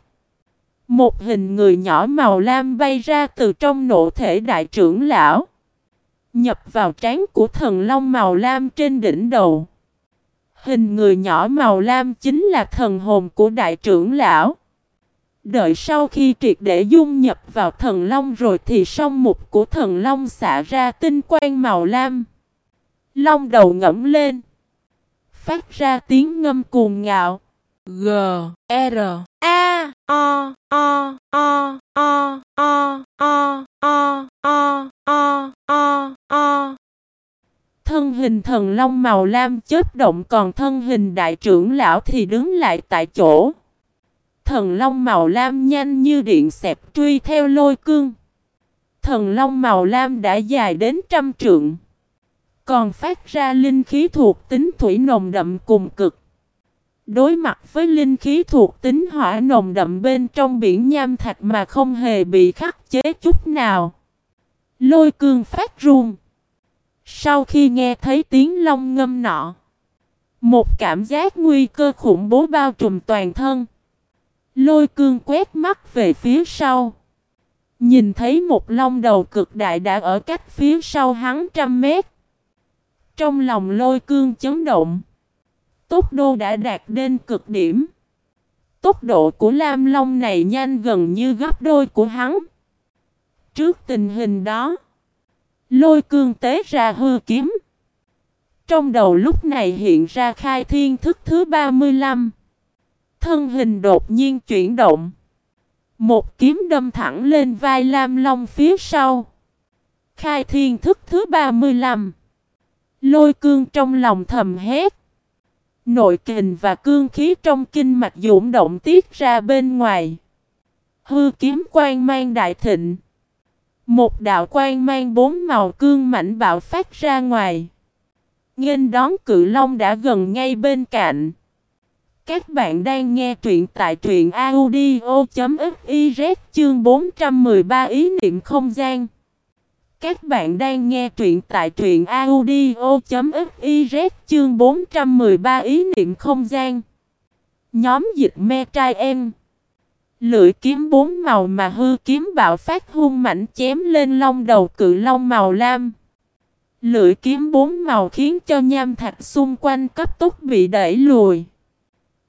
Một hình người nhỏ màu lam bay ra từ trong nộ thể đại trưởng lão. Nhập vào trán của thần long màu lam trên đỉnh đầu. Hình người nhỏ màu lam chính là thần hồn của đại trưởng lão. Đợi sau khi triệt để dung nhập vào thần long rồi thì song mục của thần long xả ra tinh quang màu lam. Long đầu ngẫm lên. Phát ra tiếng ngâm cuồng ngạo. G, R, A, O, O, O, O. o, o, o, o, o, o. Thân hình thần long màu lam chớp động còn thân hình đại trưởng lão thì đứng lại tại chỗ. Thần long màu lam nhanh như điện xẹp truy theo lôi cương. Thần long màu lam đã dài đến trăm trượng. Còn phát ra linh khí thuộc tính thủy nồng đậm cùng cực. Đối mặt với linh khí thuộc tính hỏa nồng đậm bên trong biển nham thạch mà không hề bị khắc chế chút nào. Lôi cương phát run. Sau khi nghe thấy tiếng long ngâm nọ. Một cảm giác nguy cơ khủng bố bao trùm toàn thân. Lôi cương quét mắt về phía sau. Nhìn thấy một long đầu cực đại đã ở cách phía sau hắn trăm mét. Trong lòng lôi cương chấn động. Tốc độ đã đạt đến cực điểm. Tốc độ của Lam Long này nhanh gần như gấp đôi của hắn. Trước tình hình đó, lôi cương tế ra hư kiếm. Trong đầu lúc này hiện ra khai thiên thức thứ 35. Thân hình đột nhiên chuyển động. Một kiếm đâm thẳng lên vai Lam Long phía sau. Khai thiên thức thứ 35. Lôi cương trong lòng thầm hét. Nội kình và cương khí trong kinh mạch dũng động tiết ra bên ngoài. Hư kiếm quang mang đại thịnh. Một đạo quang mang bốn màu cương mảnh bạo phát ra ngoài. Nghênh đón cự long đã gần ngay bên cạnh. Các bạn đang nghe truyện tại truyện audio.fiz chương 413 ý niệm không gian. Các bạn đang nghe truyện tại truyện audio.fiz chương 413 ý niệm không gian. Nhóm dịch me trai em. Lưỡi kiếm bốn màu mà hư kiếm bạo phát hung mạnh chém lên long đầu cự long màu lam. Lưỡi kiếm bốn màu khiến cho nham thạch xung quanh cấp tốc bị đẩy lùi.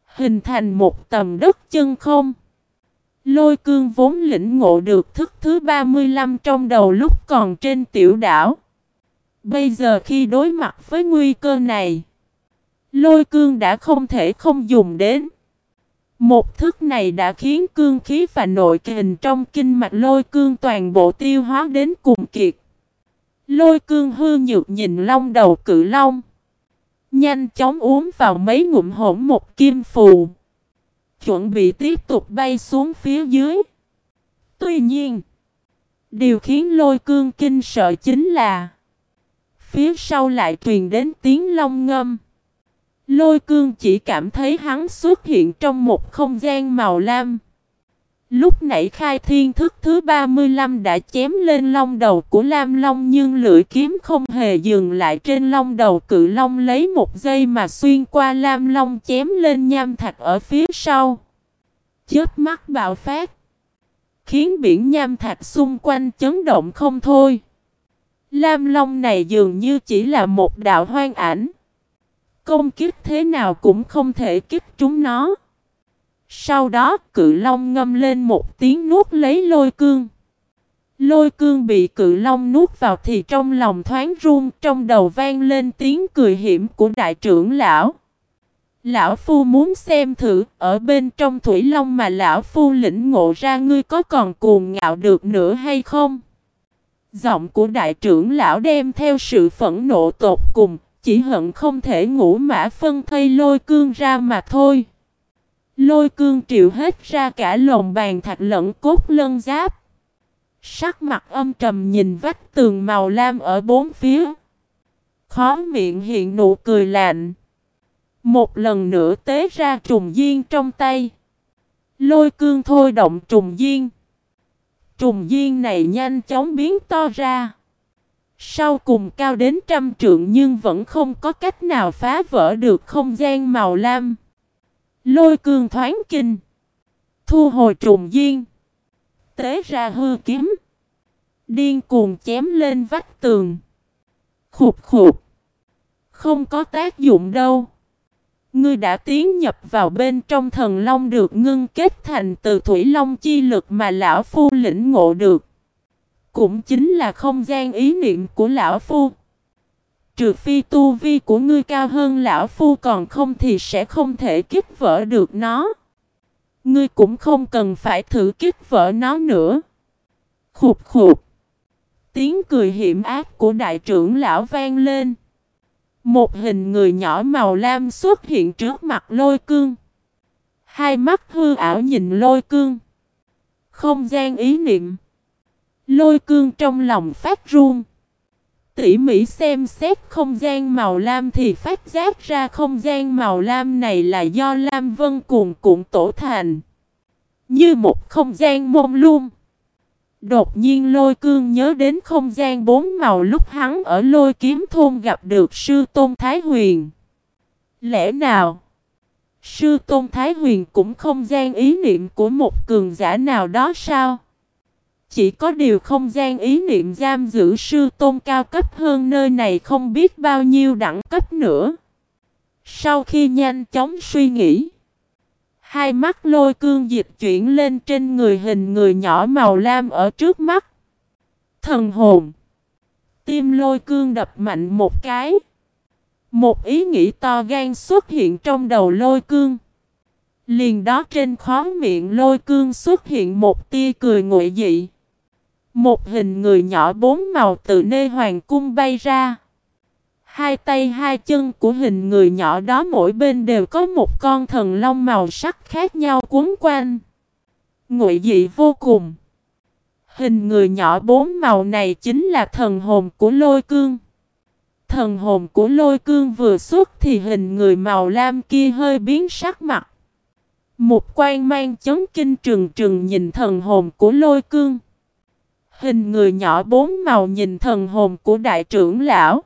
Hình thành một tầm đất chân không. Lôi cương vốn lĩnh ngộ được thức thứ 35 trong đầu lúc còn trên tiểu đảo. Bây giờ khi đối mặt với nguy cơ này, lôi cương đã không thể không dùng đến. Một thức này đã khiến cương khí và nội kình trong kinh mạch lôi cương toàn bộ tiêu hóa đến cùng kiệt. Lôi cương hư nhược nhìn long đầu cự long. Nhanh chóng uống vào mấy ngụm hỗn một kim phù chuẩn bị tiếp tục bay xuống phía dưới. Tuy nhiên, điều khiến lôi cương kinh sợ chính là phía sau lại truyền đến tiếng long ngâm. Lôi cương chỉ cảm thấy hắn xuất hiện trong một không gian màu lam. Lúc nãy khai thiên thức thứ 35 đã chém lên long đầu của Lam Long nhưng lưỡi kiếm không hề dừng lại trên long đầu cự long lấy một giây mà xuyên qua Lam Long chém lên nham thạch ở phía sau. Chớp mắt bạo phát, khiến biển nham thạch xung quanh chấn động không thôi. Lam Long này dường như chỉ là một đạo hoang ảnh. Công kích thế nào cũng không thể kích chúng nó. Sau đó cự long ngâm lên một tiếng nuốt lấy lôi cương. Lôi cương bị cự long nuốt vào thì trong lòng thoáng run trong đầu vang lên tiếng cười hiểm của đại trưởng lão. Lão Phu muốn xem thử ở bên trong thủy long mà Lão Phu lĩnh ngộ ra ngươi có còn cuồng ngạo được nữa hay không? Giọng của đại trưởng lão đem theo sự phẫn nộ tột cùng, chỉ hận không thể ngủ mã phân thây lôi cương ra mà thôi. Lôi cương triệu hết ra cả lồng bàn thạch lẫn cốt lân giáp. Sắc mặt âm trầm nhìn vách tường màu lam ở bốn phía. Khó miệng hiện nụ cười lạnh. Một lần nữa tế ra trùng duyên trong tay. Lôi cương thôi động trùng duyên. Trùng duyên này nhanh chóng biến to ra. Sau cùng cao đến trăm trượng nhưng vẫn không có cách nào phá vỡ được không gian màu lam. Lôi cương thoáng kinh. Thu hồi trùng duyên. Tế ra hư kiếm. Điên cuồng chém lên vách tường. Khục khục. Không có tác dụng đâu. Ngươi đã tiến nhập vào bên trong thần long được ngưng kết thành từ thủy long chi lực mà lão phu lĩnh ngộ được. Cũng chính là không gian ý niệm của lão phu. Trừ phi tu vi của ngươi cao hơn lão phu còn không thì sẽ không thể kích vỡ được nó. Ngươi cũng không cần phải thử kích vỡ nó nữa. Khục khục. Tiếng cười hiểm ác của đại trưởng lão vang lên. Một hình người nhỏ màu lam xuất hiện trước mặt lôi cương. Hai mắt hư ảo nhìn lôi cương. Không gian ý niệm. Lôi cương trong lòng phát run. Tỉ mỉ xem xét không gian màu lam thì phát giác ra không gian màu lam này là do Lam Vân cuồn cuộn tổ thành. Như một không gian mông lung. Đột nhiên lôi cương nhớ đến không gian bốn màu lúc hắn ở lôi kiếm thôn gặp được sư tôn Thái Huyền. Lẽ nào? Sư tôn Thái Huyền cũng không gian ý niệm của một cường giả nào đó sao? Chỉ có điều không gian ý niệm giam giữ sư tôn cao cấp hơn nơi này không biết bao nhiêu đẳng cấp nữa. Sau khi nhanh chóng suy nghĩ, hai mắt lôi cương dịch chuyển lên trên người hình người nhỏ màu lam ở trước mắt. Thần hồn. Tim lôi cương đập mạnh một cái. Một ý nghĩ to gan xuất hiện trong đầu lôi cương. Liền đó trên khóe miệng lôi cương xuất hiện một tia cười nguội dị. Một hình người nhỏ bốn màu từ nơi hoàng cung bay ra. Hai tay hai chân của hình người nhỏ đó mỗi bên đều có một con thần long màu sắc khác nhau cuốn quanh. Ngụy dị vô cùng. Hình người nhỏ bốn màu này chính là thần hồn của lôi cương. Thần hồn của lôi cương vừa xuất thì hình người màu lam kia hơi biến sắc mặt. Một quan mang chấn kinh trừng trừng nhìn thần hồn của lôi cương. Hình người nhỏ bốn màu nhìn thần hồn của đại trưởng lão.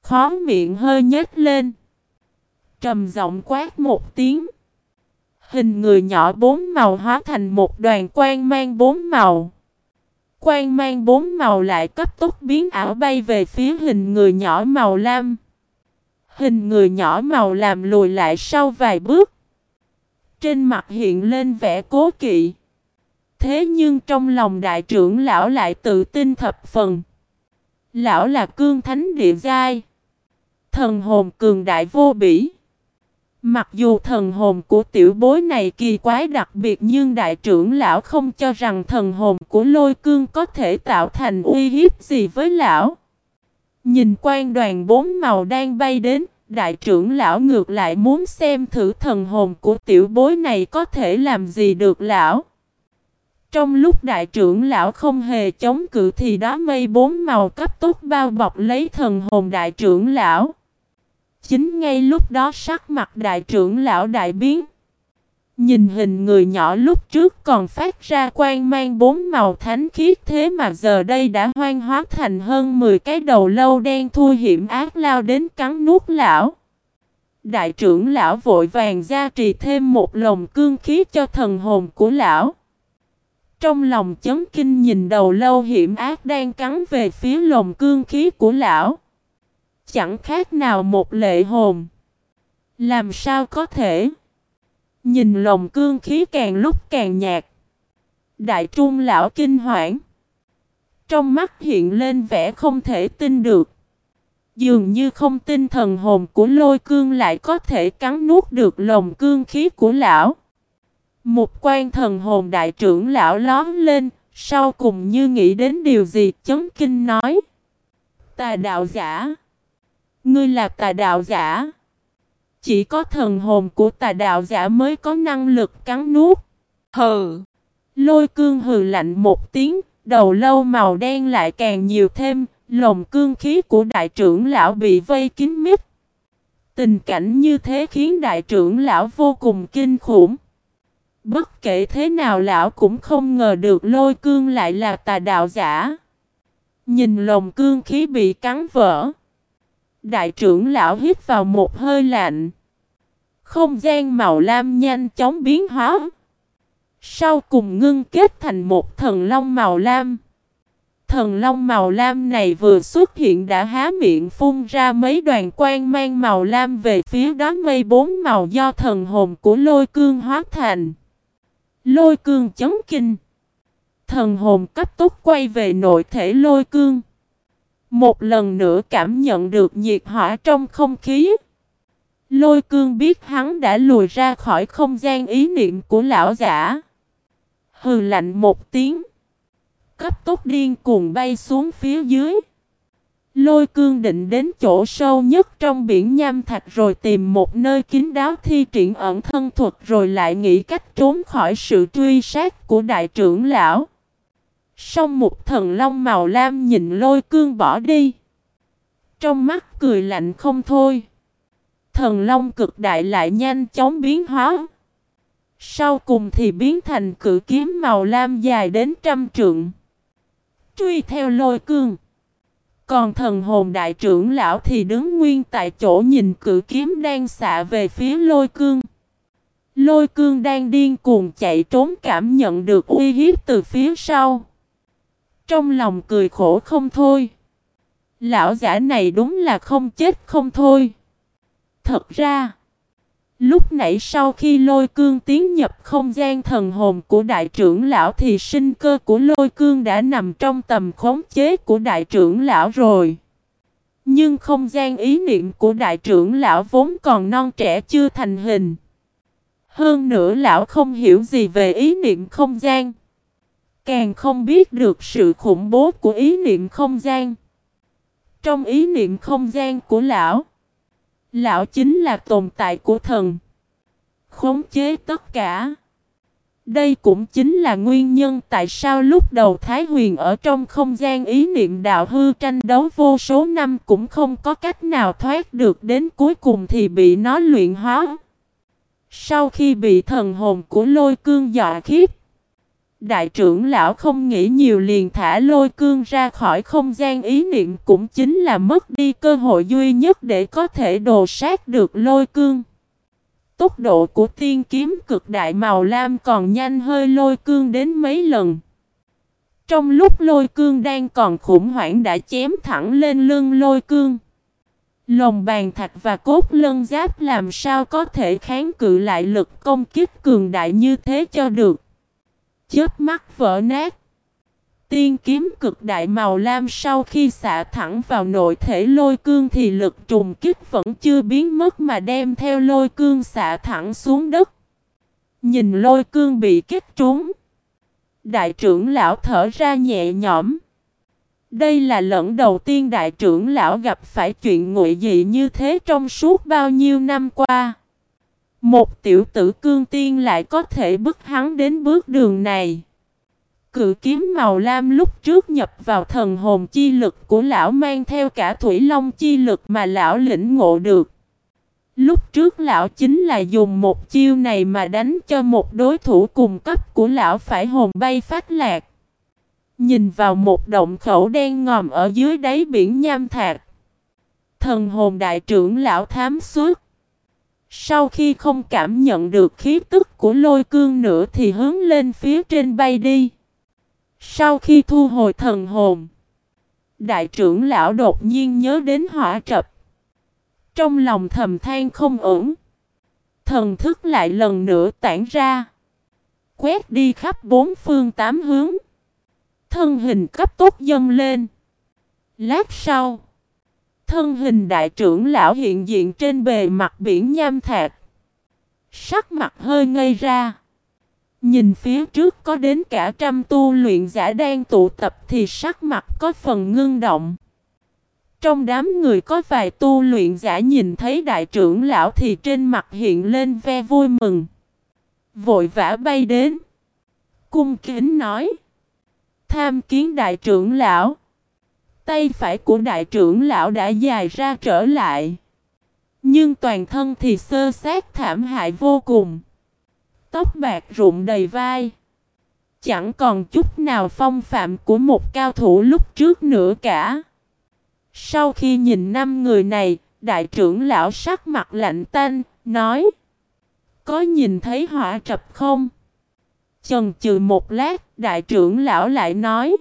Khó miệng hơi nhếch lên. Trầm giọng quát một tiếng. Hình người nhỏ bốn màu hóa thành một đoàn quang mang bốn màu. Quang mang bốn màu lại cấp tốc biến ảo bay về phía hình người nhỏ màu lam. Hình người nhỏ màu làm lùi lại sau vài bước. Trên mặt hiện lên vẻ cố kỵ. Thế nhưng trong lòng đại trưởng lão lại tự tin thập phần. Lão là cương thánh địa giai. Thần hồn cường đại vô bỉ. Mặc dù thần hồn của tiểu bối này kỳ quái đặc biệt nhưng đại trưởng lão không cho rằng thần hồn của lôi cương có thể tạo thành uy hiếp gì với lão. Nhìn quan đoàn bốn màu đang bay đến, đại trưởng lão ngược lại muốn xem thử thần hồn của tiểu bối này có thể làm gì được lão. Trong lúc đại trưởng lão không hề chống cự thì đó mây bốn màu cấp tốc bao bọc lấy thần hồn đại trưởng lão. Chính ngay lúc đó sắc mặt đại trưởng lão đại biến. Nhìn hình người nhỏ lúc trước còn phát ra quang mang bốn màu thánh khiết thế mà giờ đây đã hoang hóa thành hơn 10 cái đầu lâu đen thui hiểm ác lao đến cắn nuốt lão. Đại trưởng lão vội vàng gia trì thêm một lồng cương khí cho thần hồn của lão. Trong lòng chấn kinh nhìn đầu lâu hiểm ác đang cắn về phía lồng cương khí của lão. Chẳng khác nào một lệ hồn. Làm sao có thể? Nhìn lồng cương khí càng lúc càng nhạt. Đại trung lão kinh hoảng. Trong mắt hiện lên vẻ không thể tin được. Dường như không tin thần hồn của lôi cương lại có thể cắn nuốt được lồng cương khí của lão. Một quan thần hồn đại trưởng lão lón lên, sau cùng như nghĩ đến điều gì chấn kinh nói. Tà đạo giả. Ngươi là tà đạo giả. Chỉ có thần hồn của tà đạo giả mới có năng lực cắn nuốt. Hừ. Lôi cương hừ lạnh một tiếng, đầu lâu màu đen lại càng nhiều thêm, lồng cương khí của đại trưởng lão bị vây kín mít. Tình cảnh như thế khiến đại trưởng lão vô cùng kinh khủng. Bất kể thế nào lão cũng không ngờ được lôi cương lại là tà đạo giả. Nhìn lồng cương khí bị cắn vỡ. Đại trưởng lão hít vào một hơi lạnh. Không gian màu lam nhanh chóng biến hóa. Sau cùng ngưng kết thành một thần long màu lam. Thần long màu lam này vừa xuất hiện đã há miệng phun ra mấy đoàn quang mang màu lam về phía đó mây bốn màu do thần hồn của lôi cương hóa thành. Lôi cương chấn kinh. Thần hồn cấp tốc quay về nội thể lôi cương. Một lần nữa cảm nhận được nhiệt hỏa trong không khí. Lôi cương biết hắn đã lùi ra khỏi không gian ý niệm của lão giả. Hừ lạnh một tiếng. Cấp tốc điên cuồng bay xuống phía dưới. Lôi cương định đến chỗ sâu nhất trong biển nham thạch rồi tìm một nơi kín đáo thi triển ẩn thân thuật rồi lại nghĩ cách trốn khỏi sự truy sát của đại trưởng lão. Song một thần long màu lam nhìn lôi cương bỏ đi. Trong mắt cười lạnh không thôi. Thần long cực đại lại nhanh chóng biến hóa. Sau cùng thì biến thành cự kiếm màu lam dài đến trăm trượng. Truy theo lôi cương. Còn thần hồn đại trưởng lão thì đứng nguyên tại chỗ nhìn cự kiếm đang xạ về phía lôi cương. Lôi cương đang điên cuồng chạy trốn cảm nhận được uy hiếp từ phía sau. Trong lòng cười khổ không thôi. Lão giả này đúng là không chết không thôi. Thật ra, lúc nãy sau khi lôi cương tiến nhập không gian thần hồn của đại trưởng lão thì sinh cơ của lôi cương đã nằm trong tầm khống chế của đại trưởng lão rồi. Nhưng không gian ý niệm của đại trưởng lão vốn còn non trẻ chưa thành hình. Hơn nữa lão không hiểu gì về ý niệm không gian. Càng không biết được sự khủng bố của ý niệm không gian. Trong ý niệm không gian của lão, lão chính là tồn tại của thần. Khống chế tất cả. Đây cũng chính là nguyên nhân tại sao lúc đầu Thái Huyền ở trong không gian ý niệm đạo hư tranh đấu vô số năm cũng không có cách nào thoát được đến cuối cùng thì bị nó luyện hóa. Sau khi bị thần hồn của lôi cương dọa khiếp, Đại trưởng lão không nghĩ nhiều liền thả lôi cương ra khỏi không gian, ý niệm cũng chính là mất đi cơ hội duy nhất để có thể đồ sát được lôi cương. Tốc độ của tiên kiếm cực đại màu lam còn nhanh hơi lôi cương đến mấy lần. Trong lúc lôi cương đang còn khủng hoảng đã chém thẳng lên lưng lôi cương. Lồng bàn thạch và cốt lân giáp làm sao có thể kháng cự lại lực công kích cường đại như thế cho được chớp mắt vỡ nát. Tiên kiếm cực đại màu lam sau khi xạ thẳng vào nội thể lôi cương thì lực trùng kích vẫn chưa biến mất mà đem theo lôi cương xạ thẳng xuống đất. Nhìn lôi cương bị kích trúng. Đại trưởng lão thở ra nhẹ nhõm. Đây là lần đầu tiên đại trưởng lão gặp phải chuyện nguội dị như thế trong suốt bao nhiêu năm qua. Một tiểu tử cương tiên lại có thể bức hắn đến bước đường này. Cự kiếm màu lam lúc trước nhập vào thần hồn chi lực của lão mang theo cả thủy long chi lực mà lão lĩnh ngộ được. Lúc trước lão chính là dùng một chiêu này mà đánh cho một đối thủ cùng cấp của lão phải hồn bay phát lạc. Nhìn vào một động khẩu đen ngòm ở dưới đáy biển nham thạch. Thần hồn đại trưởng lão thám suốt. Sau khi không cảm nhận được khí tức của lôi cương nữa thì hướng lên phía trên bay đi. Sau khi thu hồi thần hồn, đại trưởng lão đột nhiên nhớ đến hỏa trập. Trong lòng thầm than không ổn. Thần thức lại lần nữa tản ra. Quét đi khắp bốn phương tám hướng. Thân hình cấp tốc dâng lên. Lát sau thân hình đại trưởng lão hiện diện trên bề mặt biển nham thạch. Sắc mặt hơi ngây ra. Nhìn phía trước có đến cả trăm tu luyện giả đang tụ tập thì sắc mặt có phần ngưng động. Trong đám người có vài tu luyện giả nhìn thấy đại trưởng lão thì trên mặt hiện lên ve vui mừng. Vội vã bay đến. Cung kính nói. Tham kiến đại trưởng lão. Tay phải của đại trưởng lão đã dài ra trở lại. Nhưng toàn thân thì sơ sát thảm hại vô cùng. Tóc bạc rụng đầy vai. Chẳng còn chút nào phong phạm của một cao thủ lúc trước nữa cả. Sau khi nhìn năm người này, đại trưởng lão sắc mặt lạnh tanh, nói Có nhìn thấy hỏa trập không? Chần chừ một lát, đại trưởng lão lại nói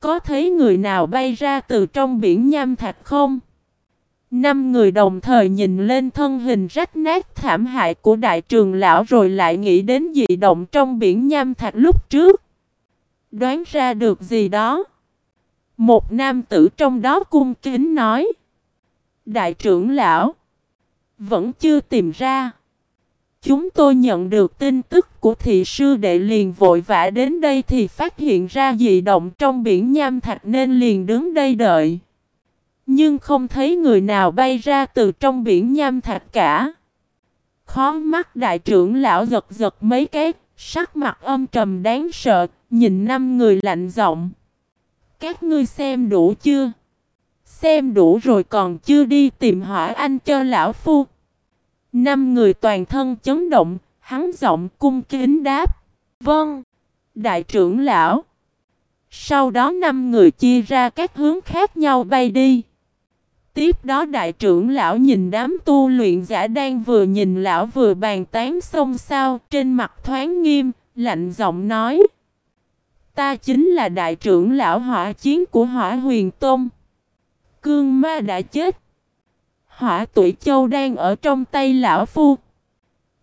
có thấy người nào bay ra từ trong biển nham thạch không? Năm người đồng thời nhìn lên thân hình rách nát thảm hại của đại trường lão rồi lại nghĩ đến dị động trong biển nham thạch lúc trước. Đoán ra được gì đó? Một nam tử trong đó cung kính nói. Đại trưởng lão. Vẫn chưa tìm ra. Chúng tôi nhận được tin tức của thị sư đệ liền vội vã đến đây thì phát hiện ra dị động trong biển nham thạch nên liền đứng đây đợi. Nhưng không thấy người nào bay ra từ trong biển nham thạch cả. Khó mắt đại trưởng lão giật giật mấy cái, sắc mặt âm trầm đáng sợ, nhìn năm người lạnh giọng. Các ngươi xem đủ chưa? Xem đủ rồi còn chưa đi tìm hỏi anh cho lão phu. Năm người toàn thân chấn động, hắn giọng cung kính đáp. Vâng, đại trưởng lão. Sau đó năm người chia ra các hướng khác nhau bay đi. Tiếp đó đại trưởng lão nhìn đám tu luyện giả đang vừa nhìn lão vừa bàn tán xông xao trên mặt thoáng nghiêm, lạnh giọng nói. Ta chính là đại trưởng lão hỏa chiến của hỏa huyền tôn. Cương ma đã chết. Hỏa tuổi châu đang ở trong tay lão phu.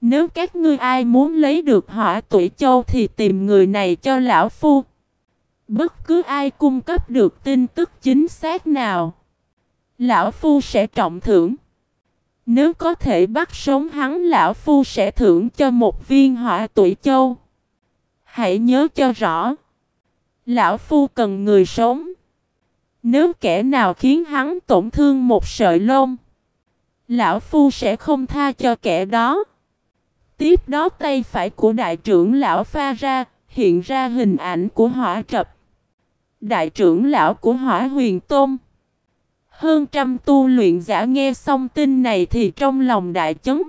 Nếu các ngươi ai muốn lấy được hỏa tuổi châu thì tìm người này cho lão phu. Bất cứ ai cung cấp được tin tức chính xác nào. Lão phu sẽ trọng thưởng. Nếu có thể bắt sống hắn, lão phu sẽ thưởng cho một viên hỏa tuổi châu. Hãy nhớ cho rõ. Lão phu cần người sống. Nếu kẻ nào khiến hắn tổn thương một sợi lông. Lão phu sẽ không tha cho kẻ đó. Tiếp đó tay phải của đại trưởng lão pha ra, hiện ra hình ảnh của hỏa trập. Đại trưởng lão của hỏa huyền tôn. Hơn trăm tu luyện giả nghe xong tin này thì trong lòng đại chấn.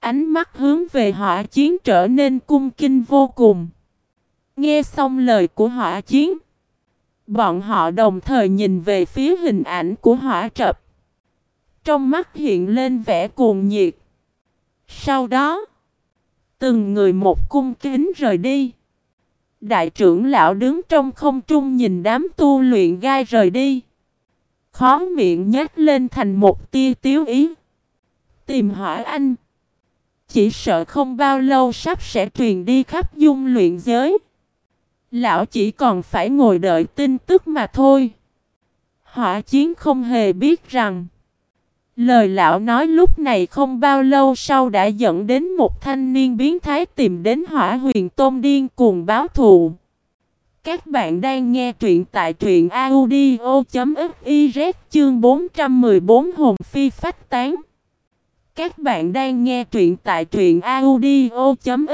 Ánh mắt hướng về hỏa chiến trở nên cung kinh vô cùng. Nghe xong lời của hỏa chiến. Bọn họ đồng thời nhìn về phía hình ảnh của hỏa trập. Trong mắt hiện lên vẻ cuồng nhiệt. Sau đó, từng người một cung kính rời đi. Đại trưởng lão đứng trong không trung nhìn đám tu luyện gai rời đi. Khó miệng nhếch lên thành một tia tiếu ý. Tìm hỏi anh. Chỉ sợ không bao lâu sắp sẽ truyền đi khắp dung luyện giới. Lão chỉ còn phải ngồi đợi tin tức mà thôi. Hỏa chiến không hề biết rằng. Lời lão nói lúc này không bao lâu sau đã dẫn đến một thanh niên biến thái tìm đến hỏa huyền tôn điên cuồng báo thù. Các bạn đang nghe truyện tại truyện audio.fiz chương 414 hồn phi phách tán. Các bạn đang nghe truyện tại truyện audio.fiz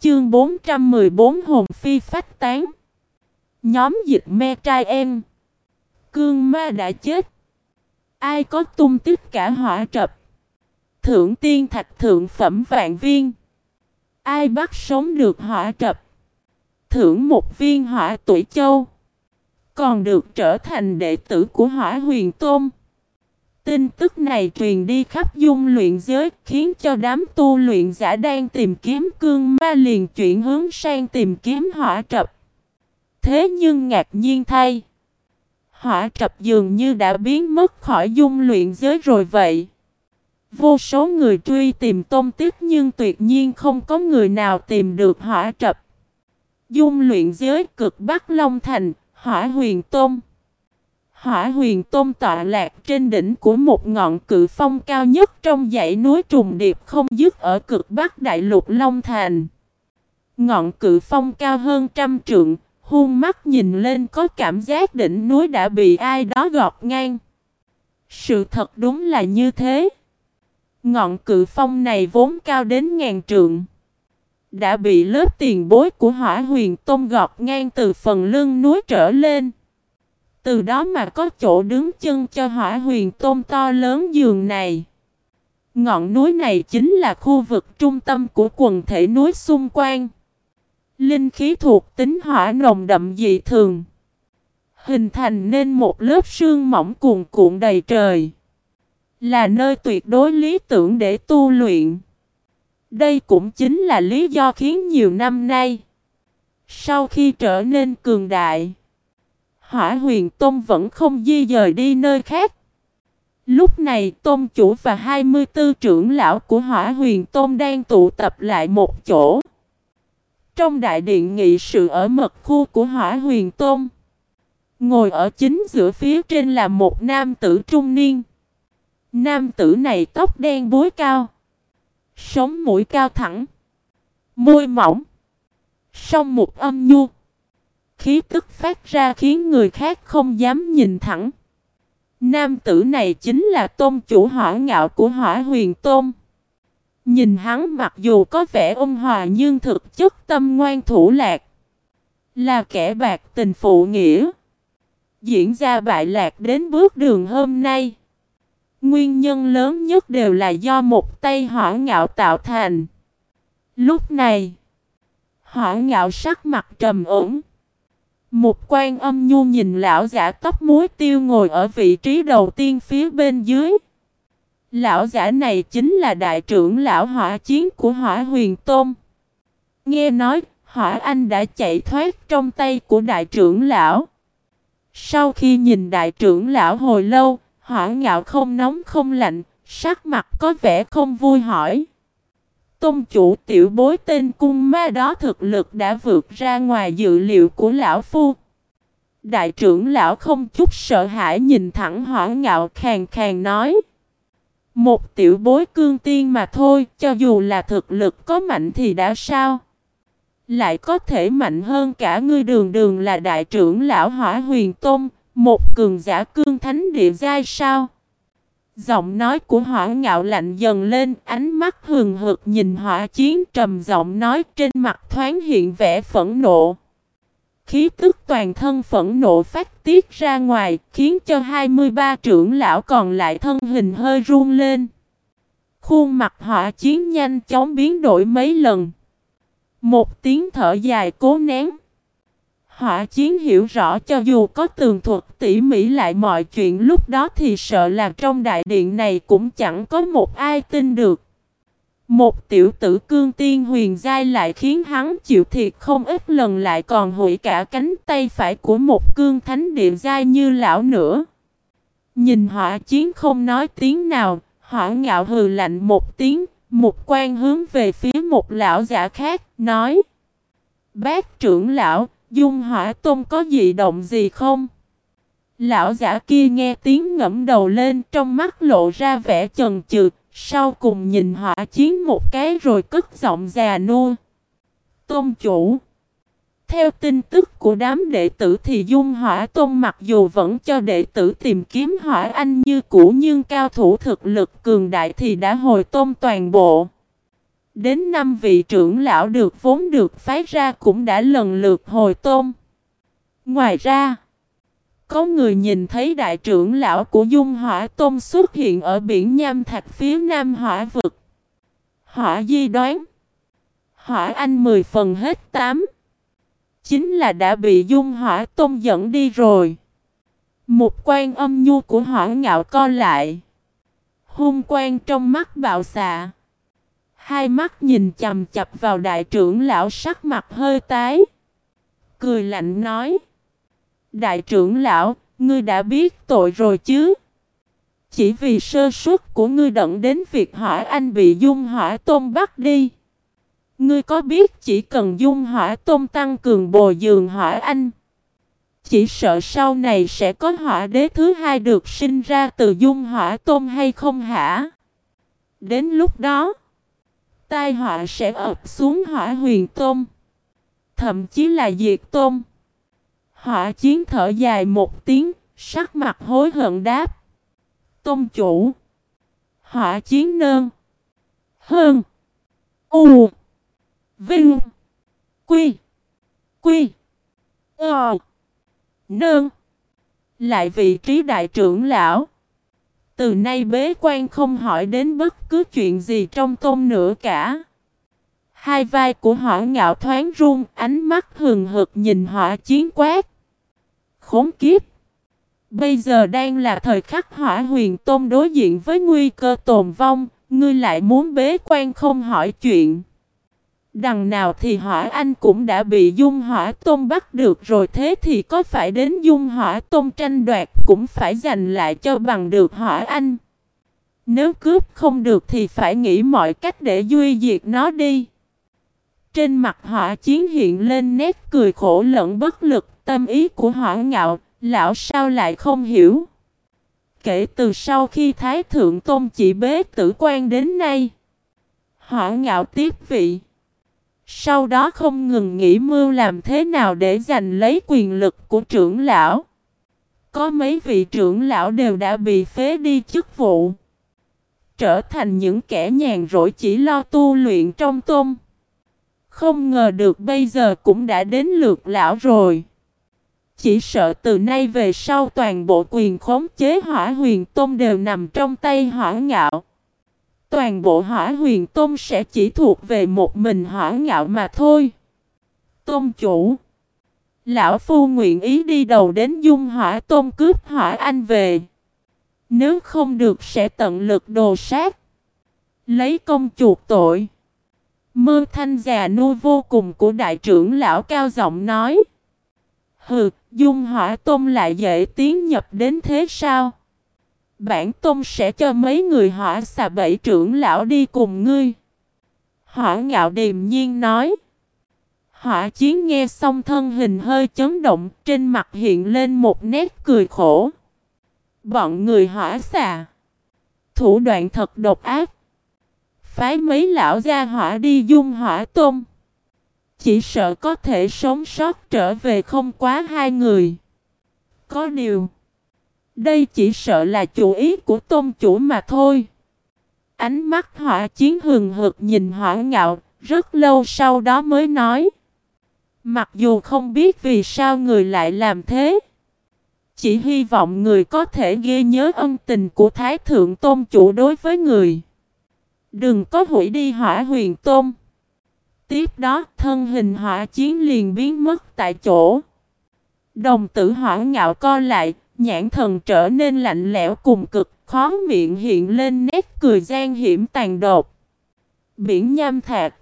chương 414 hồn phi phách tán. Nhóm dịch me trai em. Cương ma đã chết. Ai có tung tích cả hỏa trập. Thượng tiên thạch thượng phẩm vạn viên. Ai bắt sống được hỏa trập. Thưởng một viên hỏa tuổi châu. Còn được trở thành đệ tử của hỏa huyền tôn. Tin tức này truyền đi khắp dung luyện giới, khiến cho đám tu luyện giả đang tìm kiếm cương ma liền chuyển hướng sang tìm kiếm hỏa trập. Thế nhưng ngạc nhiên thay. Hỏa trập dường như đã biến mất khỏi dung luyện giới rồi vậy. Vô số người truy tìm tôn tiếc nhưng tuyệt nhiên không có người nào tìm được hỏa trập. Dung luyện giới cực Bắc Long Thành, hỏa huyền tôn. Hỏa huyền tôn tọa lạc trên đỉnh của một ngọn cự phong cao nhất trong dãy núi trùng điệp không dứt ở cực Bắc Đại lục Long Thành. Ngọn cự phong cao hơn trăm trượng, hung mắt nhìn lên có cảm giác đỉnh núi đã bị ai đó gọt ngang. Sự thật đúng là như thế. Ngọn cự phong này vốn cao đến ngàn trượng. Đã bị lớp tiền bối của hỏa huyền tôm gọt ngang từ phần lưng núi trở lên. Từ đó mà có chỗ đứng chân cho hỏa huyền tôm to lớn giường này. Ngọn núi này chính là khu vực trung tâm của quần thể núi xung quanh. Linh khí thuộc tính hỏa nồng đậm dị thường. Hình thành nên một lớp sương mỏng cuồn cuộn đầy trời. Là nơi tuyệt đối lý tưởng để tu luyện. Đây cũng chính là lý do khiến nhiều năm nay. Sau khi trở nên cường đại. Hỏa huyền Tôn vẫn không di dời đi nơi khác. Lúc này Tôn chủ và 24 trưởng lão của Hỏa huyền Tôn đang tụ tập lại một chỗ. Trong đại điện nghị sự ở mật khu của Hỏa huyền Tôn. Ngồi ở chính giữa phía trên là một nam tử trung niên. Nam tử này tóc đen bối cao. Sống mũi cao thẳng. Môi mỏng. Song một âm nhu. Khí tức phát ra khiến người khác không dám nhìn thẳng. Nam tử này chính là tôn chủ hỏa ngạo của hỏa huyền tôn. Nhìn hắn mặc dù có vẻ ôn hòa nhưng thực chất tâm ngoan thủ lạc. Là kẻ bạc tình phụ nghĩa. Diễn ra bại lạc đến bước đường hôm nay. Nguyên nhân lớn nhất đều là do một tay hỏa ngạo tạo thành. Lúc này, hỏa ngạo sắc mặt trầm ổn. Một quan âm nhu nhìn lão giả tóc muối tiêu ngồi ở vị trí đầu tiên phía bên dưới. Lão giả này chính là đại trưởng lão hỏa chiến của hỏa huyền tôn. Nghe nói, hỏa anh đã chạy thoát trong tay của đại trưởng lão. Sau khi nhìn đại trưởng lão hồi lâu, hỏa ngạo không nóng không lạnh, sắc mặt có vẻ không vui hỏi. Tôn chủ tiểu bối tên cung ma đó thực lực đã vượt ra ngoài dự liệu của lão phu. Đại trưởng lão không chút sợ hãi nhìn thẳng hỏa ngạo khàn khàn nói. Một tiểu bối cương tiên mà thôi, cho dù là thực lực có mạnh thì đã sao? Lại có thể mạnh hơn cả ngươi đường đường là đại trưởng lão hỏa huyền tôn, một cường giả cương thánh địa giai sao? Giọng nói của hỏa ngạo lạnh dần lên, ánh mắt hừng hực nhìn hỏa chiến trầm giọng nói trên mặt thoáng hiện vẻ phẫn nộ. Khí tức toàn thân phẫn nộ phát tiết ra ngoài, khiến cho 23 trưởng lão còn lại thân hình hơi run lên. Khuôn mặt hỏa chiến nhanh chóng biến đổi mấy lần. Một tiếng thở dài cố nén. Hỏa chiến hiểu rõ cho dù có tường thuật tỉ mỉ lại mọi chuyện lúc đó thì sợ là trong đại điện này cũng chẳng có một ai tin được. Một tiểu tử cương tiên huyền giai lại khiến hắn chịu thiệt không ít lần lại còn hủy cả cánh tay phải của một cương thánh địa giai như lão nữa. Nhìn hỏa chiến không nói tiếng nào, hỏa ngạo hừ lạnh một tiếng, một quan hướng về phía một lão giả khác, nói Bác trưởng lão, dung hỏa tôn có gì động gì không? Lão giả kia nghe tiếng ngẫm đầu lên trong mắt lộ ra vẻ chần chừ, sau cùng nhìn hỏa chiến một cái rồi cất giọng già nua. Tôn chủ Theo tin tức của đám đệ tử thì Dung Hỏa Tôn mặc dù vẫn cho đệ tử tìm kiếm hỏa anh như cũ nhưng cao thủ thực lực cường đại thì đã hồi tôn toàn bộ. Đến năm vị trưởng lão được vốn được phái ra cũng đã lần lượt hồi tôn. Ngoài ra, có người nhìn thấy đại trưởng lão của Dung Hỏa Tôn xuất hiện ở biển Nham Thạch phía nam hỏa vực. Hỏa di đoán. Hỏa anh mười phần hết tám. Chính là đã bị Dung Hỏa Tôn dẫn đi rồi. Một quan âm nhu của hỏa ngạo co lại. Hung quan trong mắt bạo xạ. Hai mắt nhìn chầm chập vào đại trưởng lão sắc mặt hơi tái. Cười lạnh nói. Đại trưởng lão, ngươi đã biết tội rồi chứ? Chỉ vì sơ suất của ngươi đận đến việc hỏi anh bị dung hỏa tôm bắt đi. Ngươi có biết chỉ cần dung hỏa tôm tăng cường bồi dường hỏa anh. Chỉ sợ sau này sẽ có hỏa đế thứ hai được sinh ra từ dung hỏa tôm hay không hả? Đến lúc đó, tai họa sẽ ập xuống hỏa huyền tôm. Thậm chí là diệt tôm. Họa chiến thở dài một tiếng, sắc mặt hối hận đáp. Tôn chủ. Họa chiến nơn. Hơn. U. Vinh. Quy. Quy. Ờ. Nơn. Lại vị trí đại trưởng lão. Từ nay bế quan không hỏi đến bất cứ chuyện gì trong tôn nữa cả. Hai vai của hỏa ngạo thoáng run, ánh mắt hừng hực nhìn hỏa chiến quát. Khốn kiếp! Bây giờ đang là thời khắc hỏa huyền tôn đối diện với nguy cơ tồn vong, ngươi lại muốn bế quan không hỏi chuyện. Đằng nào thì hỏa anh cũng đã bị dung hỏa tôn bắt được rồi thế thì có phải đến dung hỏa tôn tranh đoạt cũng phải giành lại cho bằng được hỏa anh. Nếu cướp không được thì phải nghĩ mọi cách để duy diệt nó đi. Trên mặt họ chiến hiện lên nét cười khổ lẫn bất lực tâm ý của họ ngạo, lão sao lại không hiểu. Kể từ sau khi Thái Thượng Tôn chỉ bế tử quan đến nay, họ ngạo tiếp vị. Sau đó không ngừng nghĩ mưu làm thế nào để giành lấy quyền lực của trưởng lão. Có mấy vị trưởng lão đều đã bị phế đi chức vụ. Trở thành những kẻ nhàn rỗi chỉ lo tu luyện trong tôm. Không ngờ được bây giờ cũng đã đến lượt lão rồi. Chỉ sợ từ nay về sau toàn bộ quyền khống chế hỏa huyền tôm đều nằm trong tay hỏa ngạo. Toàn bộ hỏa huyền tôm sẽ chỉ thuộc về một mình hỏa ngạo mà thôi. Tôn chủ. Lão Phu nguyện ý đi đầu đến dung hỏa tôm cướp hỏa anh về. Nếu không được sẽ tận lực đồ sát. Lấy công chuộc tội. Mơ thanh già nuôi vô cùng của đại trưởng lão cao giọng nói. Hừ, dung hỏa tôm lại dễ tiến nhập đến thế sao? Bản tôm sẽ cho mấy người hỏa xà bảy trưởng lão đi cùng ngươi. Hỏa ngạo điềm nhiên nói. Hỏa chiến nghe xong thân hình hơi chấn động, trên mặt hiện lên một nét cười khổ. Bọn người hỏa xà. Thủ đoạn thật độc ác. Phái mấy lão gia hỏa đi dung hỏa tôn. Chỉ sợ có thể sống sót trở về không quá hai người. Có điều. Đây chỉ sợ là chủ ý của tôn chủ mà thôi. Ánh mắt hỏa chiến hừng hực nhìn hỏa ngạo, rất lâu sau đó mới nói. Mặc dù không biết vì sao người lại làm thế. Chỉ hy vọng người có thể ghi nhớ ân tình của Thái Thượng Tôn Chủ đối với người. Đừng có hủy đi hỏa huyền tôn. Tiếp đó thân hình hỏa chiến liền biến mất tại chỗ. Đồng tử hỏa ngạo co lại, nhãn thần trở nên lạnh lẽo cùng cực, khó miệng hiện lên nét cười gian hiểm tàn đột. Biển nham thạc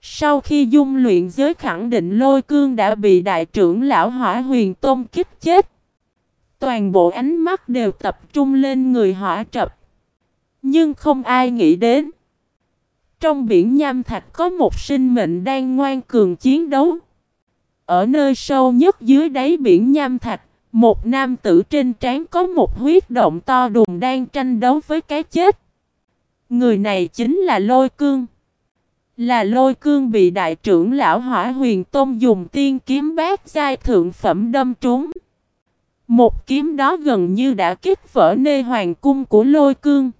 Sau khi dung luyện giới khẳng định lôi cương đã bị đại trưởng lão hỏa huyền tôn kích chết. Toàn bộ ánh mắt đều tập trung lên người hỏa trập. Nhưng không ai nghĩ đến. Trong biển nham thạch có một sinh mệnh đang ngoan cường chiến đấu. Ở nơi sâu nhất dưới đáy biển nham thạch, một nam tử trên trán có một huyết động to đùng đang tranh đấu với cái chết. Người này chính là Lôi Cương. Là Lôi Cương bị đại trưởng lão hỏa huyền tôn dùng tiên kiếm bát giai thượng phẩm đâm trúng. Một kiếm đó gần như đã kích vỡ nê hoàng cung của Lôi Cương.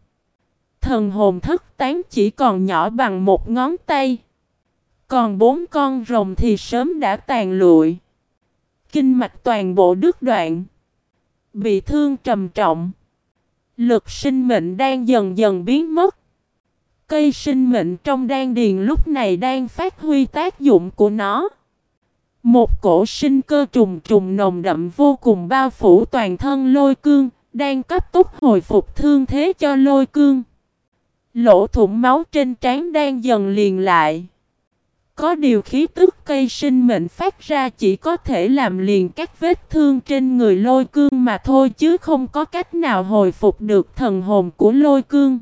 Thần hồn thất tán chỉ còn nhỏ bằng một ngón tay. Còn bốn con rồng thì sớm đã tàn lụi. Kinh mạch toàn bộ đứt đoạn. Bị thương trầm trọng. Lực sinh mệnh đang dần dần biến mất. Cây sinh mệnh trong đan điền lúc này đang phát huy tác dụng của nó. Một cổ sinh cơ trùng trùng nồng đậm vô cùng bao phủ toàn thân lôi cương, đang cấp tốc hồi phục thương thế cho lôi cương. Lỗ thủng máu trên trán đang dần liền lại. Có điều khí tức cây sinh mệnh phát ra chỉ có thể làm liền các vết thương trên người lôi cương mà thôi chứ không có cách nào hồi phục được thần hồn của lôi cương.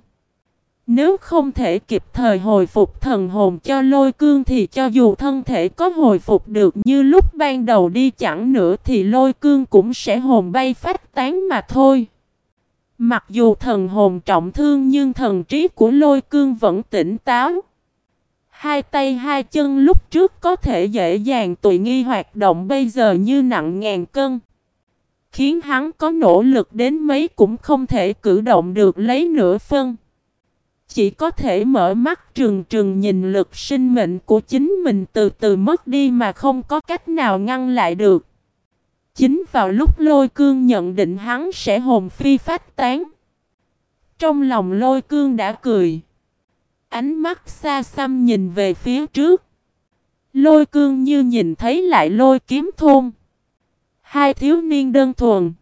Nếu không thể kịp thời hồi phục thần hồn cho lôi cương thì cho dù thân thể có hồi phục được như lúc ban đầu đi chẳng nữa thì lôi cương cũng sẽ hồn bay phát tán mà thôi. Mặc dù thần hồn trọng thương nhưng thần trí của lôi cương vẫn tỉnh táo. Hai tay hai chân lúc trước có thể dễ dàng tùy nghi hoạt động, bây giờ như nặng ngàn cân. Khiến hắn có nỗ lực đến mấy cũng không thể cử động được lấy nửa phân. Chỉ có thể mở mắt trừng trừng nhìn lực sinh mệnh của chính mình từ từ mất đi mà không có cách nào ngăn lại được. Chính vào lúc lôi cương nhận định hắn sẽ hồn phi phách tán. Trong lòng lôi cương đã cười. Ánh mắt xa xăm nhìn về phía trước. Lôi cương như nhìn thấy lại lôi kiếm thôn. Hai thiếu niên đơn thuần.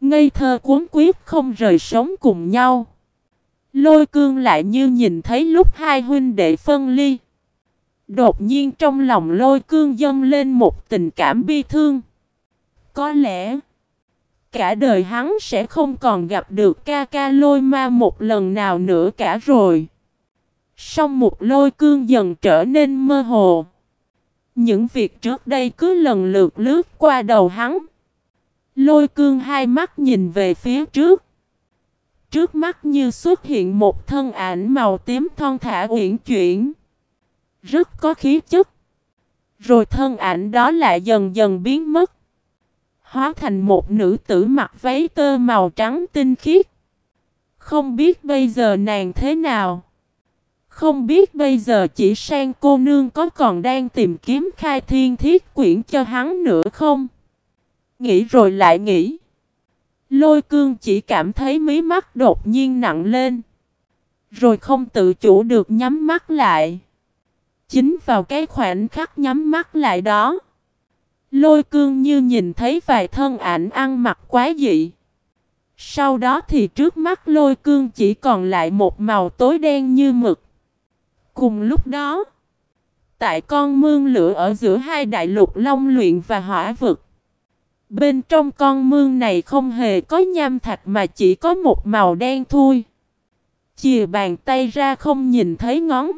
Ngây thơ cuốn quyết không rời sống cùng nhau. Lôi cương lại như nhìn thấy lúc hai huynh đệ phân ly. Đột nhiên trong lòng lôi cương dâng lên một tình cảm bi thương. Có lẽ cả đời hắn sẽ không còn gặp được ca ca lôi ma một lần nào nữa cả rồi. Song một lôi cương dần trở nên mơ hồ. Những việc trước đây cứ lần lượt lướt qua đầu hắn. Lôi cương hai mắt nhìn về phía trước. Trước mắt như xuất hiện một thân ảnh màu tím thon thả uyển chuyển. Rất có khí chất. Rồi thân ảnh đó lại dần dần biến mất. Hóa thành một nữ tử mặc váy tơ màu trắng tinh khiết. Không biết bây giờ nàng thế nào. Không biết bây giờ chỉ sang cô nương có còn đang tìm kiếm khai thiên thiết quyển cho hắn nữa không? Nghĩ rồi lại nghĩ. Lôi cương chỉ cảm thấy mí mắt đột nhiên nặng lên. Rồi không tự chủ được nhắm mắt lại. Chính vào cái khoảnh khắc nhắm mắt lại đó. Lôi cương như nhìn thấy vài thân ảnh ăn mặc quá dị. Sau đó thì trước mắt lôi cương chỉ còn lại một màu tối đen như mực. Cùng lúc đó, tại con mương lửa ở giữa hai đại lục long luyện và hỏa vực. Bên trong con mương này không hề có nham thạch mà chỉ có một màu đen thui. Chìa bàn tay ra không nhìn thấy ngón.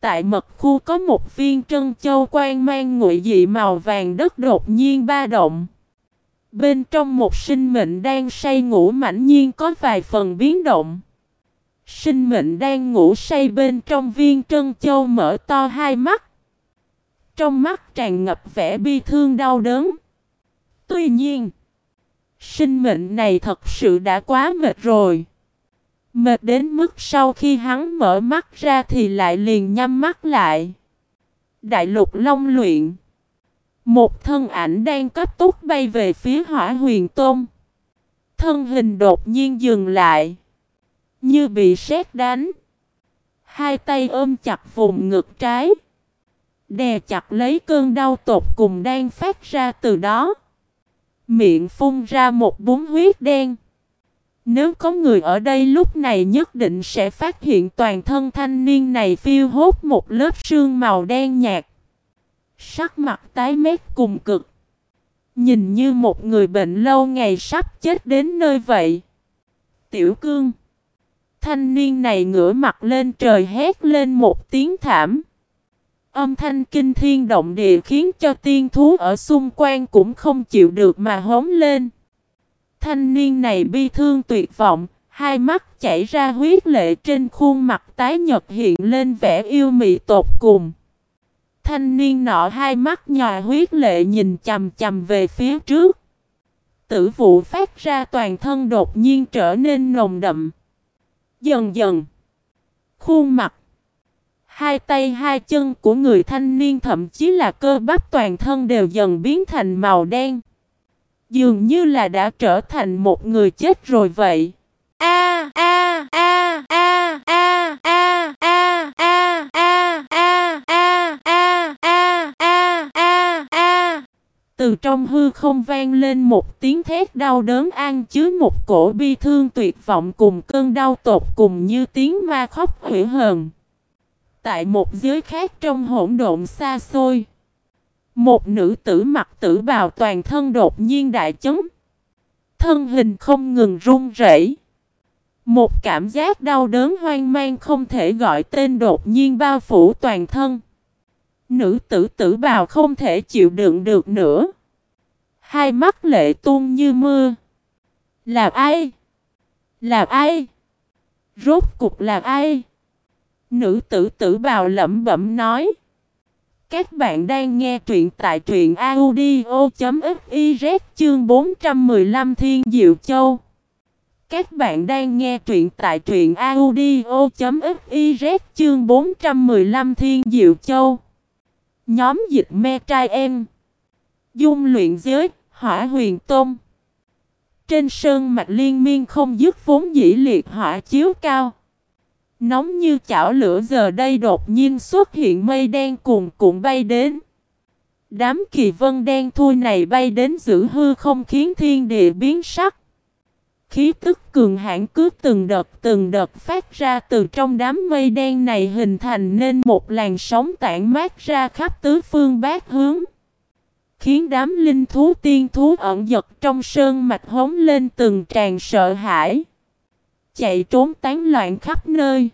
Tại mật khu có một viên trân châu quan mang nguội dị màu vàng đất đột nhiên ba động. Bên trong một sinh mệnh đang say ngủ mãnh nhiên có vài phần biến động. Sinh mệnh đang ngủ say bên trong viên trân châu mở to hai mắt. Trong mắt tràn ngập vẻ bi thương đau đớn. Tuy nhiên, sinh mệnh này thật sự đã quá mệt rồi. Mệt đến mức sau khi hắn mở mắt ra thì lại liền nhắm mắt lại. Đại lục long luyện. Một thân ảnh đang cấp tốc bay về phía hỏa huyền tôn. Thân hình đột nhiên dừng lại. Như bị sét đánh. Hai tay ôm chặt vùng ngực trái. Đè chặt lấy cơn đau tột cùng đang phát ra từ đó. Miệng phun ra một bún huyết đen. Nếu có người ở đây lúc này nhất định sẽ phát hiện toàn thân thanh niên này phiêu hốt một lớp sương màu đen nhạt. Sắc mặt tái mét cùng cực. Nhìn như một người bệnh lâu ngày sắp chết đến nơi vậy. Tiểu cương. Thanh niên này ngửa mặt lên trời hét lên một tiếng thảm. Âm thanh kinh thiên động địa khiến cho tiên thú ở xung quanh cũng không chịu được mà hống lên. Thanh niên này bi thương tuyệt vọng, hai mắt chảy ra huyết lệ trên khuôn mặt tái nhật hiện lên vẻ yêu mị tột cùng. Thanh niên nọ hai mắt nhòa huyết lệ nhìn chầm chầm về phía trước. Tử vụ phát ra toàn thân đột nhiên trở nên nồng đậm. Dần dần, khuôn mặt, hai tay hai chân của người thanh niên thậm chí là cơ bắp toàn thân đều dần biến thành màu đen. Dường như là đã trở thành một người chết rồi vậy. A a a a a a a a a a a a a a a a Từ trong hư không vang lên một tiếng thét đau đớn an chứa một cổ bi thương tuyệt vọng cùng cơn đau tột cùng như tiếng ma khóc hủy hờn. Tại một giới khác trong hỗn độn xa xôi. Một nữ tử mặc tử bào toàn thân đột nhiên đại chấn. Thân hình không ngừng run rẩy. Một cảm giác đau đớn hoang mang không thể gọi tên đột nhiên bao phủ toàn thân. Nữ tử tử bào không thể chịu đựng được nữa. Hai mắt lệ tuôn như mưa. Là ai? Là ai? Rốt cục là ai? Nữ tử tử bào lẩm bẩm nói. Các bạn đang nghe truyện tại truyện audio.fiz chương 415 Thiên Diệu Châu. Các bạn đang nghe truyện tại truyện audio.fiz chương 415 Thiên Diệu Châu. Nhóm dịch me trai em. Dung luyện giới, hỏa huyền tôn. Trên sơn mạch liên miên không dứt vốn dĩ liệt hỏa chiếu cao. Nóng như chảo lửa giờ đây đột nhiên xuất hiện mây đen cuồn cuộn bay đến. Đám kỳ vân đen thui này bay đến giữ hư không khiến thiên địa biến sắc. Khí tức cường hãn cứ từng đợt từng đợt phát ra từ trong đám mây đen này hình thành nên một làn sóng tản mát ra khắp tứ phương bát hướng. Khiến đám linh thú tiên thú ẩn giật trong sơn mạch hống lên từng tràn sợ hãi chạy trốn tán loạn khắp nơi.